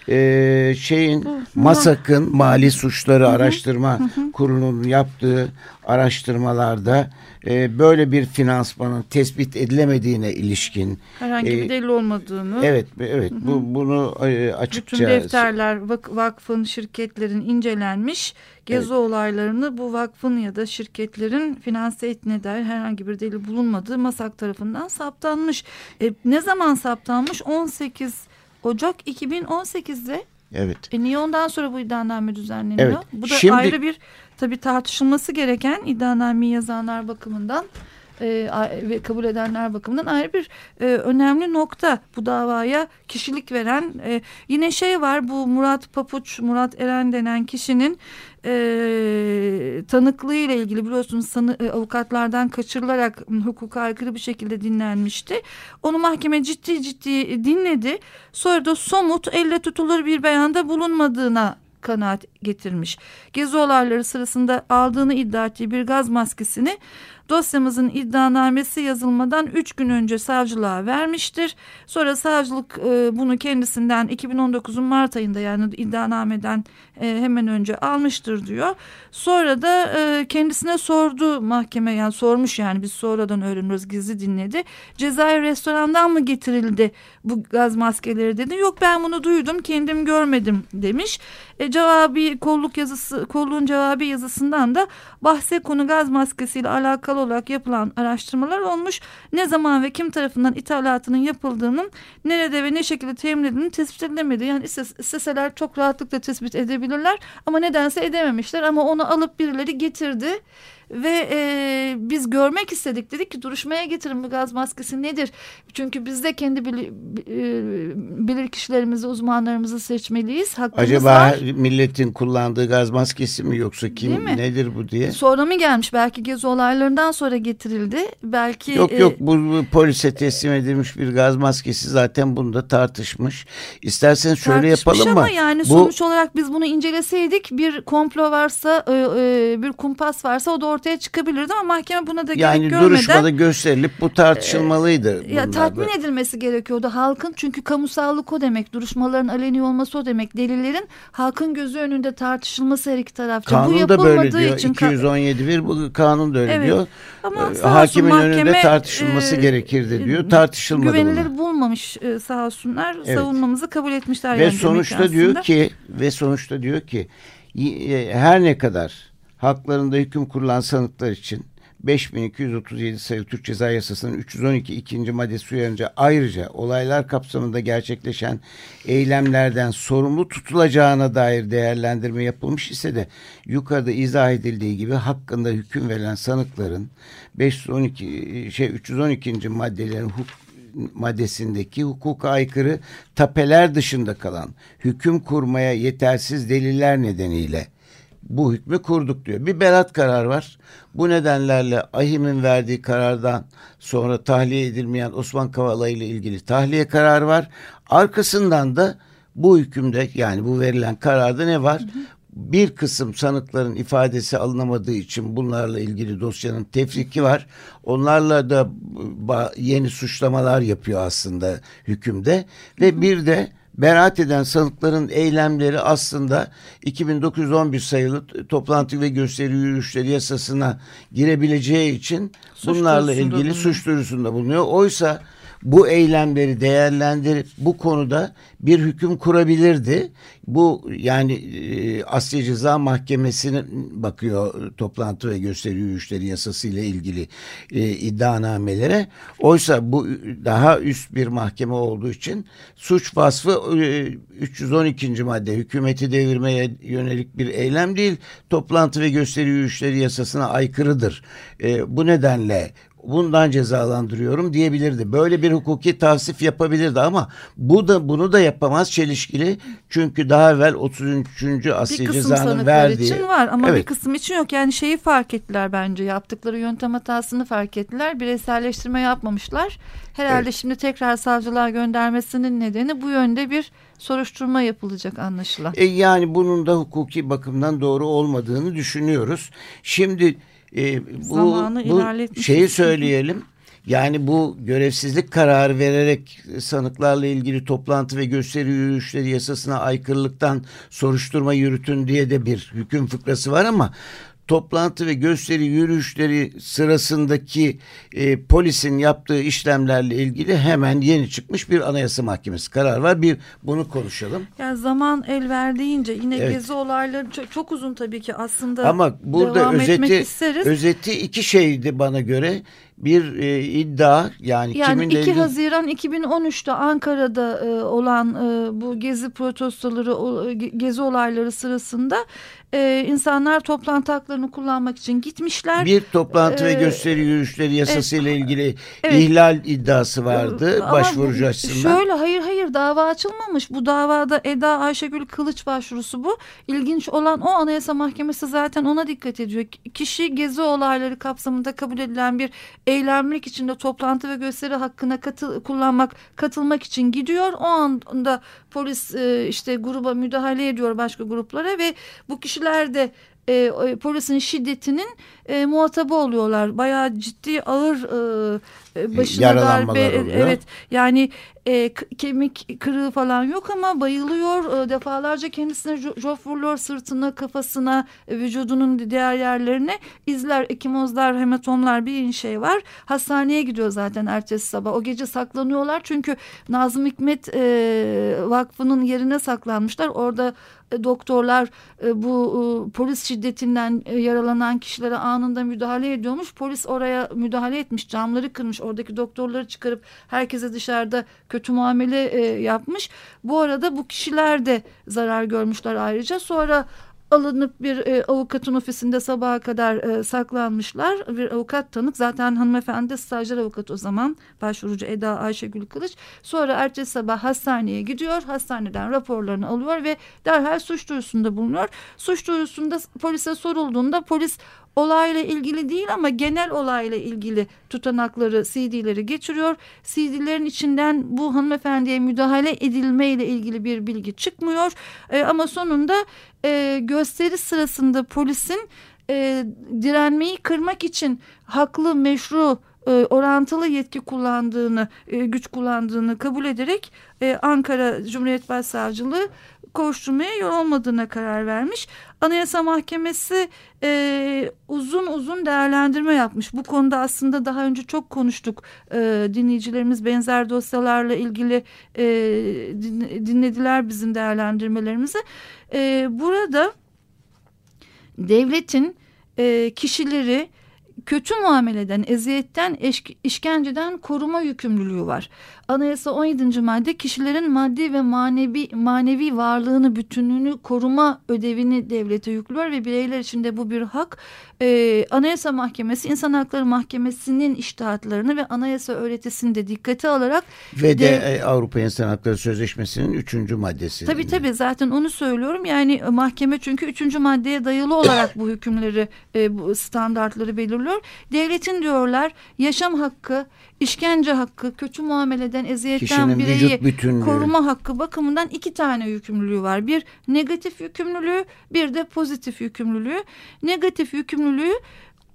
e, şeyin MASAK'ın Mali Suçları Araştırma Kurulu'nun yaptığı araştırmalarda e, böyle bir finansmanın tespit edilemediğine ilişkin herhangi bir e, delil olmadığını. Evet evet. Bu bunu e, açıkça bütün defterler vak, vakfın şirketlerin incelenmiş gezi evet. olaylarını bu vakfın ya da şirketlerin finanse ettiğine dair herhangi bir delil bulunmadığı MASAK tarafından saptanmış. E, ne zaman saptanmış? 18 Ocak 2018'de. Evet. E niye ondan sonra bu iddianame düzenleniyor? Evet. Bu da Şimdi... ayrı bir tabii tartışılması gereken iddianameyi yazanlar bakımından e, ve kabul edenler bakımından ayrı bir e, önemli nokta bu davaya kişilik veren e, yine şey var bu Murat Papuç Murat Eren denen kişinin e, tanıklığı ile ilgili biliyorsunuz sanı, e, avukatlardan kaçırılarak hukuka aykırı bir şekilde dinlenmişti. Onu mahkeme ciddi ciddi dinledi. Sonra da somut elle tutulur bir beyanda bulunmadığına kanaat getirmiş. Gezi olayları sırasında aldığını iddia ettiği bir gaz maskesini dosyamızın iddianamesi yazılmadan 3 gün önce savcılığa vermiştir. Sonra savcılık e, bunu kendisinden 2019'un Mart ayında yani iddianameden e, hemen önce almıştır diyor. Sonra da e, kendisine sordu mahkeme yani sormuş yani biz sonradan öğreniyoruz gizli dinledi. Cezayir restorandan mı getirildi bu gaz maskeleri dedi. Yok ben bunu duydum kendim görmedim demiş. E, cevabı kolluk yazısı kolluğun cevabı yazısından da bahse konu gaz maskesiyle alakalı olarak yapılan araştırmalar olmuş. Ne zaman ve kim tarafından ithalatının yapıldığının nerede ve ne şekilde temin edildiğini tespit edilemedi. Yani isteseler çok rahatlıkla tespit edebilirler ama nedense edememişler ama onu alıp birileri getirdi ve e, biz görmek istedik dedik ki duruşmaya getirin bu gaz maskesi nedir? Çünkü biz de kendi bilir, e, bilir kişilerimizi uzmanlarımızı seçmeliyiz. Hakkımız Acaba var. milletin kullandığı gaz maskesi mi yoksa kim nedir bu diye? Sonra mı gelmiş? Belki gezi olaylarından sonra getirildi. Belki Yok yok bu, bu polise teslim edilmiş bir gaz maskesi zaten bunu da tartışmış. İsterseniz şöyle yapalım ama mı? yani bu... sonuç olarak biz bunu inceleseydik bir komplo varsa e, e, bir kumpas varsa o da ortaya çıkabilirdi ama mahkeme buna da yani gerek görmeden. Yani duruşmada gösterilip bu tartışılmalıydı. E, ya tatmin edilmesi gerekiyordu halkın çünkü kamusallık o demek duruşmaların aleni olması o demek delillerin halkın gözü önünde tartışılması her iki tarafta. Kanun bu da böyle diyor için, 217 bir bu kanun da öyle evet. diyor. Ama ee, Hakimin mahkeme, önünde tartışılması e, gerekirdi diyor tartışılmadı. Güvenilir buna. bulmamış e, sağ olsunlar evet. savunmamızı kabul etmişler. Ve yani sonuçta diyor ki ve sonuçta diyor ki e, her ne kadar haklarında hüküm kurulan sanıklar için 5237 sayılı Türk Ceza Yasası'nın 312 ikinci maddesi uyarınca ayrıca olaylar kapsamında gerçekleşen eylemlerden sorumlu tutulacağına dair değerlendirme yapılmış ise de yukarıda izah edildiği gibi hakkında hüküm verilen sanıkların 512 şey 312. maddelerin hukuk maddesindeki hukuka aykırı tapeler dışında kalan hüküm kurmaya yetersiz deliller nedeniyle bu hükmü kurduk diyor. Bir berat karar var. Bu nedenlerle AHİM'in verdiği karardan sonra tahliye edilmeyen Osman Kavala ile ilgili tahliye kararı var. Arkasından da bu hükümde yani bu verilen kararda ne var? Hı hı. Bir kısım sanıkların ifadesi alınamadığı için bunlarla ilgili dosyanın tefriki var. Onlarla da yeni suçlamalar yapıyor aslında hükümde. Ve bir de beraat eden sanıkların eylemleri aslında 2911 sayılı toplantı ve gösteri yürüyüşleri yasasına girebileceği için suç bunlarla ilgili bulunuyor. suç duyurusunda bulunuyor. Oysa bu eylemleri değerlendirip bu konuda bir hüküm kurabilirdi. Bu yani e, Asya Ceza Mahkemesi'nin bakıyor toplantı ve gösteri yürüyüşleri yasası ile ilgili e, iddianamelere. Oysa bu daha üst bir mahkeme olduğu için suç vasfı e, 312. madde hükümeti devirmeye yönelik bir eylem değil. Toplantı ve gösteri yürüyüşleri yasasına aykırıdır. E, bu nedenle bundan cezalandırıyorum diyebilirdi. Böyle bir hukuki tavsif yapabilirdi ama bu da bunu da yapamaz çelişkili. Çünkü daha evvel 33. Asya bir kısım cezanın verdiği için var ama Evet. bir kısım için yok. Yani şeyi fark ettiler bence yaptıkları yöntem hatasını fark ettiler. Bireyselleştirme yapmamışlar. Herhalde Evet. şimdi tekrar savcılığa göndermesinin nedeni bu yönde bir soruşturma yapılacak anlaşılan. E, yani bunun da hukuki bakımdan doğru olmadığını düşünüyoruz. Şimdi e, bu, Zamanı bu şeyi söyleyelim. Yani bu görevsizlik kararı vererek sanıklarla ilgili toplantı ve gösteri yürüyüşleri yasasına aykırılıktan soruşturma yürütün diye de bir hüküm fıkrası var ama toplantı ve gösteri yürüyüşleri sırasındaki e, polisin yaptığı işlemlerle ilgili hemen yeni çıkmış bir anayasa mahkemesi karar var. Bir bunu konuşalım. Yani zaman el verdiğince yine Evet. gezi olayları çok, çok uzun tabii ki aslında Ama burada devam etmek özeti isteriz. özeti iki şeydi bana göre. Bir e, iddia yani, Yani kiminle 2 ilgili- Haziran 2013'te Ankara'da e, olan e, bu gezi protestoları, o, e, ge- gezi olayları sırasında e, insanlar toplantı haklarını kullanmak için gitmişler. bir toplantı ve Ee, gösteri yürüyüşleri yasası ile ilgili evet. ihlal iddiası vardı Ama başvurucu açısından. Şöyle hayır hayır dava açılmamış. Bu davada Eda Ayşegül Kılıç başvurusu bu. İlginç olan o Anayasa Mahkemesi zaten ona dikkat ediyor. Kişi gezi olayları kapsamında kabul edilen bir eylemlik içinde toplantı ve gösteri hakkına katıl kullanmak, katılmak için gidiyor. O anda polis e, işte gruba müdahale ediyor başka gruplara ve bu kişiler de e, e, polisin şiddetinin e, muhatabı oluyorlar. Bayağı ciddi ağır e, e, başına darbe oluyor. evet yani e, kemik kırığı falan yok ama bayılıyor. E, defalarca kendisine jo- jof sırtına, kafasına, e, vücudunun diğer yerlerine. izler, ekimozlar, hematomlar bir şey var. Hastaneye gidiyor zaten ertesi sabah. O gece saklanıyorlar çünkü Nazım Hikmet e, Vakfı'nın yerine saklanmışlar. Orada e, doktorlar e, bu e, polis şiddetinden e, yaralanan kişilere anında müdahale ediyormuş. Polis oraya müdahale etmiş, camları kırmış, oradaki doktorları çıkarıp herkese dışarıda kötü muamele e, yapmış. Bu arada bu kişiler de zarar görmüşler ayrıca. Sonra alınıp bir e, avukatın ofisinde sabaha kadar e, saklanmışlar. Bir avukat tanık zaten hanımefendi stajyer avukat o zaman başvurucu Eda Ayşegül Kılıç. Sonra ertesi sabah hastaneye gidiyor. Hastaneden raporlarını alıyor ve derhal suç duyurusunda bulunuyor. Suç duyurusunda polise sorulduğunda polis olayla ilgili değil ama genel olayla ilgili tutanakları, CD'leri geçiriyor. CD'lerin içinden bu hanımefendiye müdahale edilme ile ilgili bir bilgi çıkmıyor. E, ama sonunda e, gösteri sırasında polisin e, direnmeyi kırmak için haklı, meşru, e, orantılı yetki kullandığını, e, güç kullandığını kabul ederek e, Ankara Cumhuriyet Başsavcılığı koşturmaya yol olmadığına karar vermiş. Anayasa Mahkemesi e, uzun uzun değerlendirme yapmış. Bu konuda aslında daha önce çok konuştuk. E, dinleyicilerimiz benzer dosyalarla ilgili e, din- dinlediler bizim değerlendirmelerimizi. E, burada devletin e, kişileri kötü muameleden, eziyetten, işkenceden koruma yükümlülüğü var. Anayasa 17. madde kişilerin maddi ve manevi manevi varlığını, bütünlüğünü koruma ödevini devlete yüklüyor ve bireyler için de bu bir hak. Ee, Anayasa Mahkemesi, İnsan Hakları Mahkemesi'nin iştahatlarını ve anayasa öğretisini de dikkate alarak Ve de Dev- e, Avrupa İnsan Hakları Sözleşmesi'nin üçüncü maddesi. Tabii tabii zaten onu söylüyorum. Yani e, mahkeme çünkü üçüncü maddeye dayalı olarak bu hükümleri, e, bu standartları belirliyor. Devletin diyorlar yaşam hakkı, işkence hakkı, kötü muameleden, eziyetten bireyi koruma hakkı bakımından iki tane yükümlülüğü var. Bir negatif yükümlülüğü, bir de pozitif yükümlülüğü. Negatif yükümlülüğü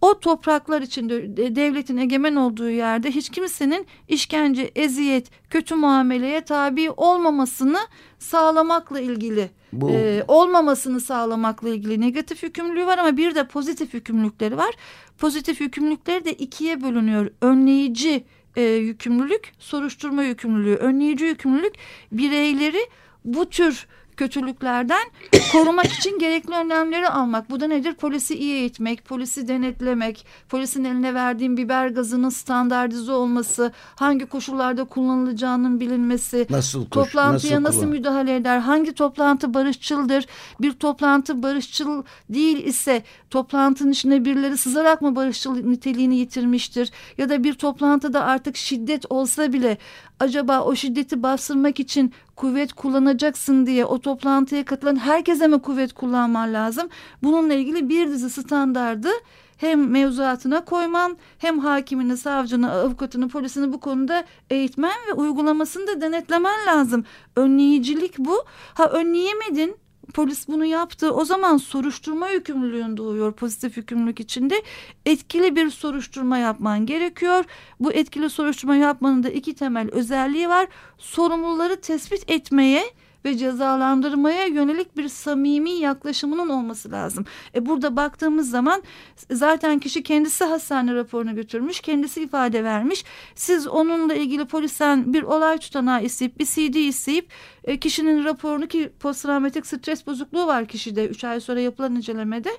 o topraklar içinde de- devletin egemen olduğu yerde hiç kimsenin işkence, eziyet, kötü muameleye tabi olmamasını sağlamakla ilgili. Bu- e, olmamasını sağlamakla ilgili negatif yükümlülüğü var ama bir de pozitif yükümlülükleri var. Pozitif yükümlülükleri de ikiye bölünüyor. Önleyici e, yükümlülük, soruşturma yükümlülüğü. Önleyici yükümlülük bireyleri bu tür kötülüklerden korumak için gerekli önlemleri almak. Bu da nedir? Polisi iyi eğitmek, polisi denetlemek, polisin eline verdiğim biber gazının standartize olması, hangi koşullarda kullanılacağının bilinmesi, nasıl koş, toplantıya nasıl, nasıl müdahale eder, hangi toplantı barışçıldır, bir toplantı barışçıl değil ise toplantının içine birileri sızarak mı barışçıl niteliğini yitirmiştir ya da bir toplantıda artık şiddet olsa bile acaba o şiddeti bastırmak için kuvvet kullanacaksın diye o toplantıya katılan herkese mi kuvvet kullanman lazım? Bununla ilgili bir dizi standardı hem mevzuatına koyman hem hakimini, savcını, avukatını, polisini bu konuda eğitmen ve uygulamasını da denetlemen lazım. Önleyicilik bu. Ha önleyemedin polis bunu yaptı. O zaman soruşturma yükümlülüğün doğuyor pozitif yükümlülük içinde. Etkili bir soruşturma yapman gerekiyor. Bu etkili soruşturma yapmanın da iki temel özelliği var. Sorumluları tespit etmeye ve cezalandırmaya yönelik bir samimi yaklaşımının olması lazım. E burada baktığımız zaman zaten kişi kendisi hastane raporunu götürmüş, kendisi ifade vermiş. Siz onunla ilgili polisten bir olay tutanağı isteyip bir CD isteyip e, kişinin raporunu ki posttraumatik stres bozukluğu var kişide 3 ay sonra yapılan incelemede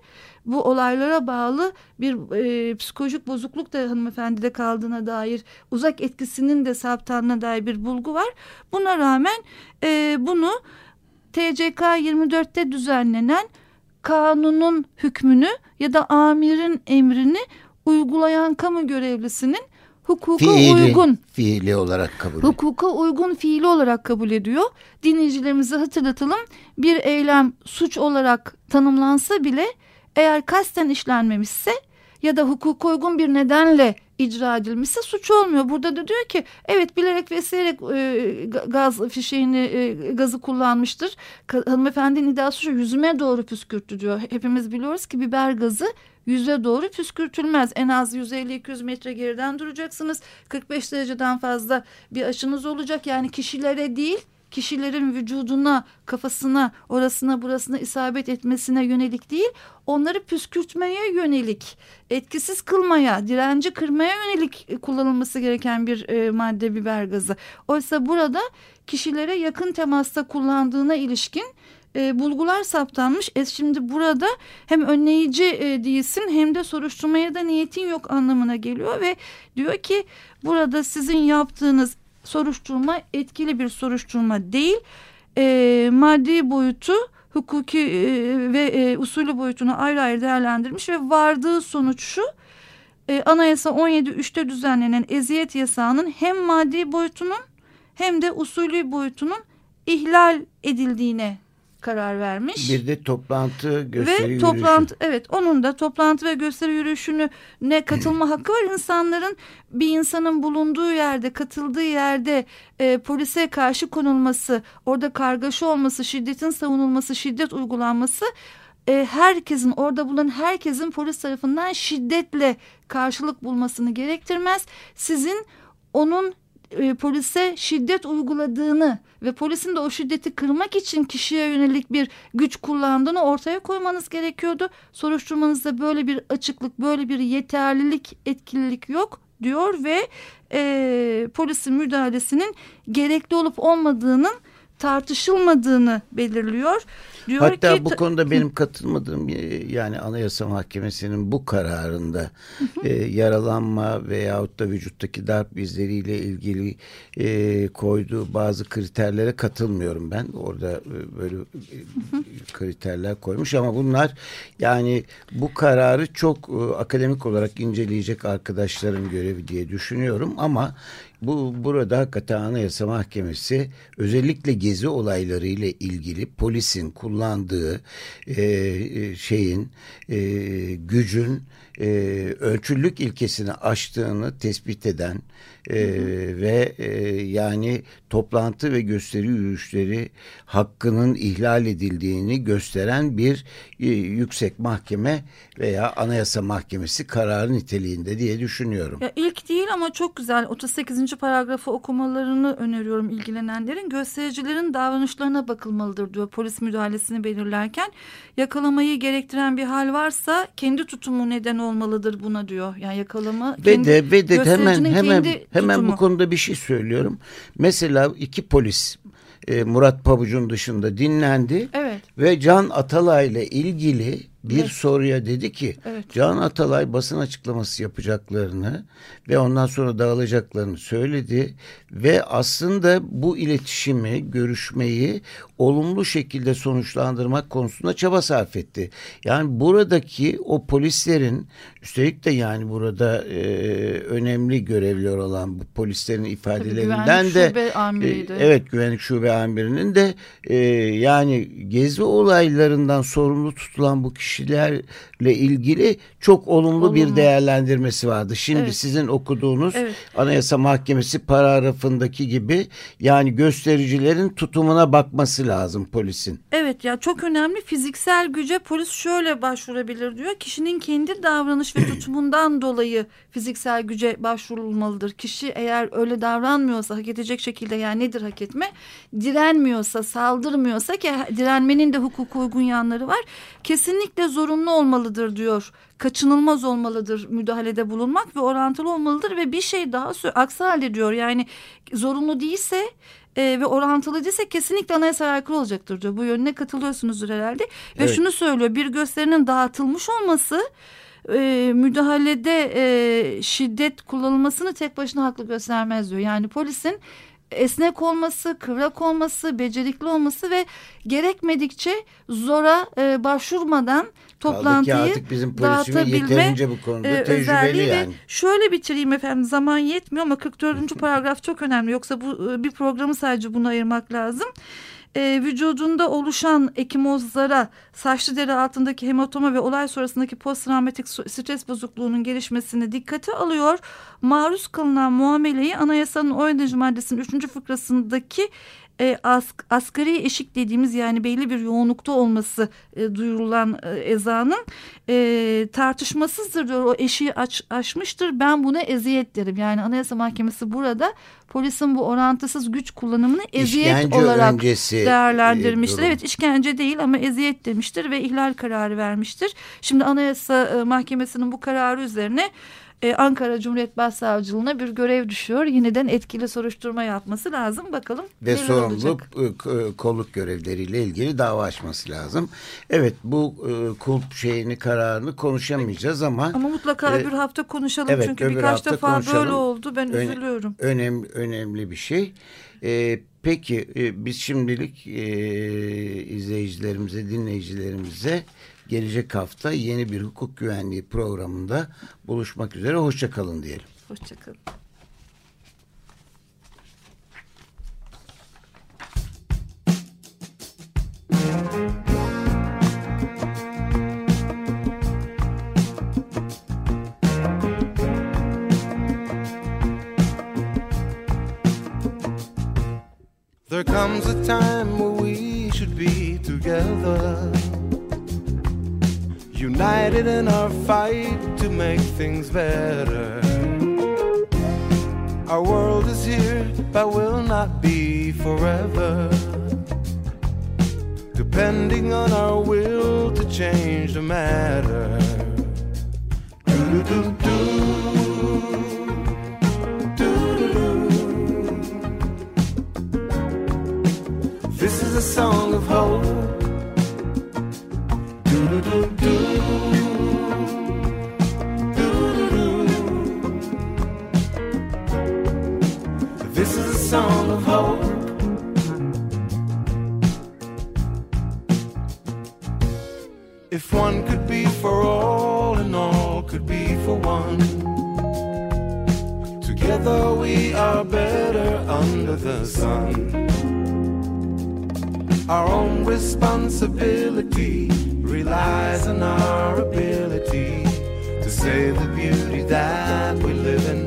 bu olaylara bağlı bir e, psikolojik bozukluk da hanımefendide kaldığına dair uzak etkisinin de saptandığına dair bir bulgu var. Buna rağmen e, bunu TCK 24'te düzenlenen kanunun hükmünü ya da amirin emrini uygulayan kamu görevlisinin hukuka fiili, uygun fiili olarak kabul ediyor. Hukuka uygun fiili olarak kabul ediyor. Dinleyicilerimize hatırlatalım. Bir eylem suç olarak tanımlansa bile eğer kasten işlenmemişse ya da hukuka uygun bir nedenle icra edilmişse suç olmuyor. Burada da diyor ki evet bilerek ve isteyerek e, gaz fişeğini e, gazı kullanmıştır. Hanımefendinin iddiası şu yüzüme doğru püskürttü diyor. Hepimiz biliyoruz ki biber gazı yüze doğru püskürtülmez. En az 150-200 metre geriden duracaksınız. 45 dereceden fazla bir aşınız olacak. Yani kişilere değil kişilerin vücuduna, kafasına, orasına burasına isabet etmesine yönelik değil, onları püskürtmeye yönelik, etkisiz kılmaya, direnci kırmaya yönelik kullanılması gereken bir e, madde biber gazı. Oysa burada kişilere yakın temasta kullandığına ilişkin e, bulgular saptanmış. E şimdi burada hem önleyici e, değilsin hem de soruşturmaya da niyetin yok anlamına geliyor ve diyor ki burada sizin yaptığınız soruşturma etkili bir soruşturma değil. E, maddi boyutu hukuki e, ve e, usulü boyutunu ayrı ayrı değerlendirmiş ve vardığı sonuç şu. E, Anayasa 17.3'te düzenlenen eziyet yasağının hem maddi boyutunun hem de usulü boyutunun ihlal edildiğine karar vermiş. Bir de toplantı gösteri ve toplantı evet onun da toplantı ve gösteri yürüyüşünü ne katılma hakkı var insanların bir insanın bulunduğu yerde katıldığı yerde e, polise karşı konulması orada kargaşa olması şiddetin savunulması şiddet uygulanması e, herkesin orada bulunan herkesin polis tarafından şiddetle karşılık bulmasını gerektirmez. Sizin onun e, polise şiddet uyguladığını ve polisin de o şiddeti kırmak için kişiye yönelik bir güç kullandığını ortaya koymanız gerekiyordu. Soruşturmanızda böyle bir açıklık, böyle bir yeterlilik, etkililik yok diyor ve e, polisin müdahalesinin gerekli olup olmadığının tartışılmadığını belirliyor. Diyor Hatta ki, bu konuda benim katılmadığım yani Anayasa Mahkemesi'nin bu kararında e, yaralanma veyahut da vücuttaki darp izleriyle ilgili e, koyduğu bazı kriterlere katılmıyorum ben. Orada e, böyle e, kriterler koymuş ama bunlar yani bu kararı çok e, akademik olarak inceleyecek arkadaşların görevi diye düşünüyorum ama bu burada hakikaten Anayasa Mahkemesi özellikle gezi olayları ile ilgili polisin kullandığı e, e, şeyin e, gücün e, ölçülük ilkesini aştığını tespit eden e, ve e, yani toplantı ve gösteri yürüyüşleri hakkının ihlal edildiğini gösteren bir e, yüksek mahkeme veya anayasa mahkemesi kararı niteliğinde diye düşünüyorum. Ya ilk değil ama çok güzel 38. paragrafı okumalarını öneriyorum ilgilenenlerin. Göstericilerin davranışlarına bakılmalıdır diyor polis müdahalesini belirlerken. Yakalamayı gerektiren bir hal varsa kendi tutumu neden olmalıdır buna diyor. Yani yakalama ve kendi, de ve de hemen hemen hemen bu konuda bir şey söylüyorum. Mesela iki polis e, Murat Pabuc'un dışında dinlendi. Evet. Ve Can Atalay ile ilgili bir Evet. soruya dedi ki Evet. Can Atalay basın açıklaması yapacaklarını ve ondan sonra dağılacaklarını söyledi ve aslında bu iletişimi, görüşmeyi olumlu şekilde sonuçlandırmak konusunda çaba sarf etti. Yani buradaki o polislerin üstelik de yani burada e, önemli görevliler olan bu polislerin ifadelerinden de e, evet güvenlik şube amirinin de e, yani gezi olaylarından sorumlu tutulan bu kişilerle ilgili çok olumlu, Olumlu. bir değerlendirmesi vardı. Şimdi Evet. sizin okuduğunuz Evet. Anayasa Mahkemesi paragrafındaki gibi yani göstericilerin tutumuna bakması lazım polisin. Evet ya çok önemli fiziksel güce polis şöyle başvurabilir diyor. Kişinin kendi davranış ve tutumundan dolayı fiziksel güce başvurulmalıdır. Kişi eğer öyle davranmıyorsa hak edecek şekilde yani nedir hak etme? Direnmiyorsa, saldırmıyorsa ki direnmenin de hukuka uygun yanları var. Kesinlikle zorunlu olmalıdır diyor. Kaçınılmaz olmalıdır müdahalede bulunmak ve orantılı olmalıdır ve bir şey daha aksi halde diyor yani zorunlu değilse e, ve orantılı değilse kesinlikle anayasaya aykırı olacaktır diyor. Bu yönüne katılıyorsunuzdur herhalde. Ve Evet. şunu söylüyor bir gösterinin dağıtılmış olması e, müdahalede e, şiddet kullanılmasını tek başına haklı göstermez diyor. Yani polisin esnek olması, kıvrak olması, becerikli olması ve gerekmedikçe zora e, başvurmadan toplantıyı artık bizim dağıtabilme yeterince bu konuda e, özelliği yani. ve şöyle bitireyim efendim zaman yetmiyor ama 44. paragraf çok önemli yoksa bu e, bir programı sadece buna ayırmak lazım. E, vücudunda oluşan ekimozlara, saçlı deri altındaki hematoma ve olay sonrasındaki posttraumatik stres bozukluğunun gelişmesini dikkate alıyor. Maruz kalınan muameleyi anayasanın 17. maddesinin 3. fıkrasındaki e, ask, asgari eşik dediğimiz yani belli bir yoğunlukta olması e, duyurulan e, ezanın e, tartışmasızdır diyor. O eşiği aç, aşmıştır. Ben buna eziyet derim. Yani Anayasa Mahkemesi burada polisin bu orantısız güç kullanımını eziyet İşkence olarak öncesi, değerlendirmiştir. e, durum. Evet işkence değil ama eziyet demiştir ve ihlal kararı vermiştir. Şimdi Anayasa e, Mahkemesi'nin bu kararı üzerine e, Ankara Cumhuriyet Başsavcılığına bir görev düşüyor. Yeniden etkili soruşturma yapması lazım. Bakalım ve sorumlu e, e, kolluk görevleriyle ilgili dava açması lazım. Evet bu e, kulp şeyini kararını konuşamayacağız ama Ama mutlaka e, öbür hafta konuşalım evet, çünkü birkaç defa konuşalım. böyle oldu. Ben Öne- üzülüyorum. önemli önemli bir şey. E, peki e, biz şimdilik e, izleyicilerimize, dinleyicilerimize gelecek hafta yeni bir hukuk güvenliği programında buluşmak üzere. Hoşçakalın diyelim. Hoşçakalın. There comes a time united in our fight to make things better. Our world is here, but will not be forever. Depending on our will to change the matter. Do-do-do-do. Do-do-do. This is a song of hope. This is a song of hope. If one could be for all and all could be for one. Together we are better under the sun. Our own responsibility relies on our ability to save the beauty that we live in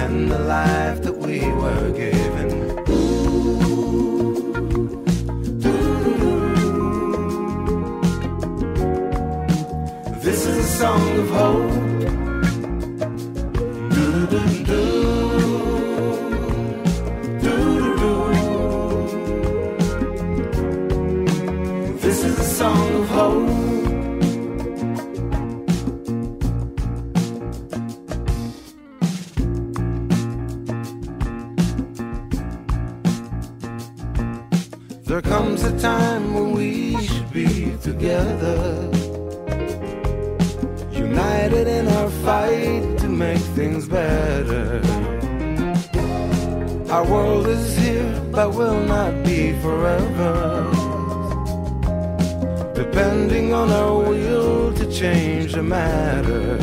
and the life that we were given. This is a song of hope. Do-do-do-do. Do-do-do. Comes a time when we should be together. United in our fight to make things better. Our world is here, but will not be forever. Depending on our will to change the matter.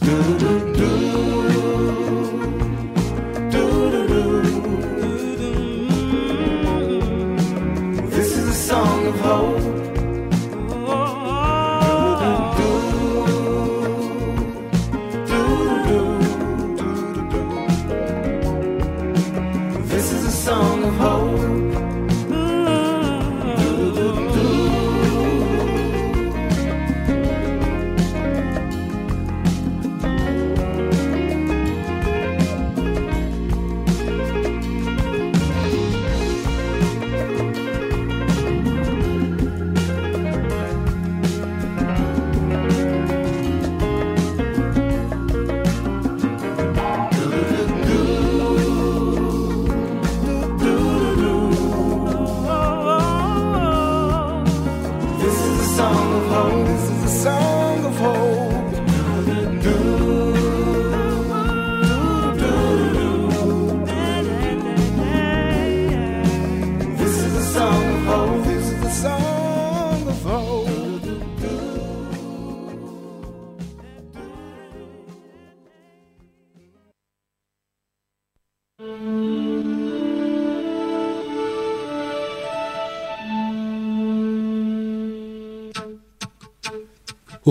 This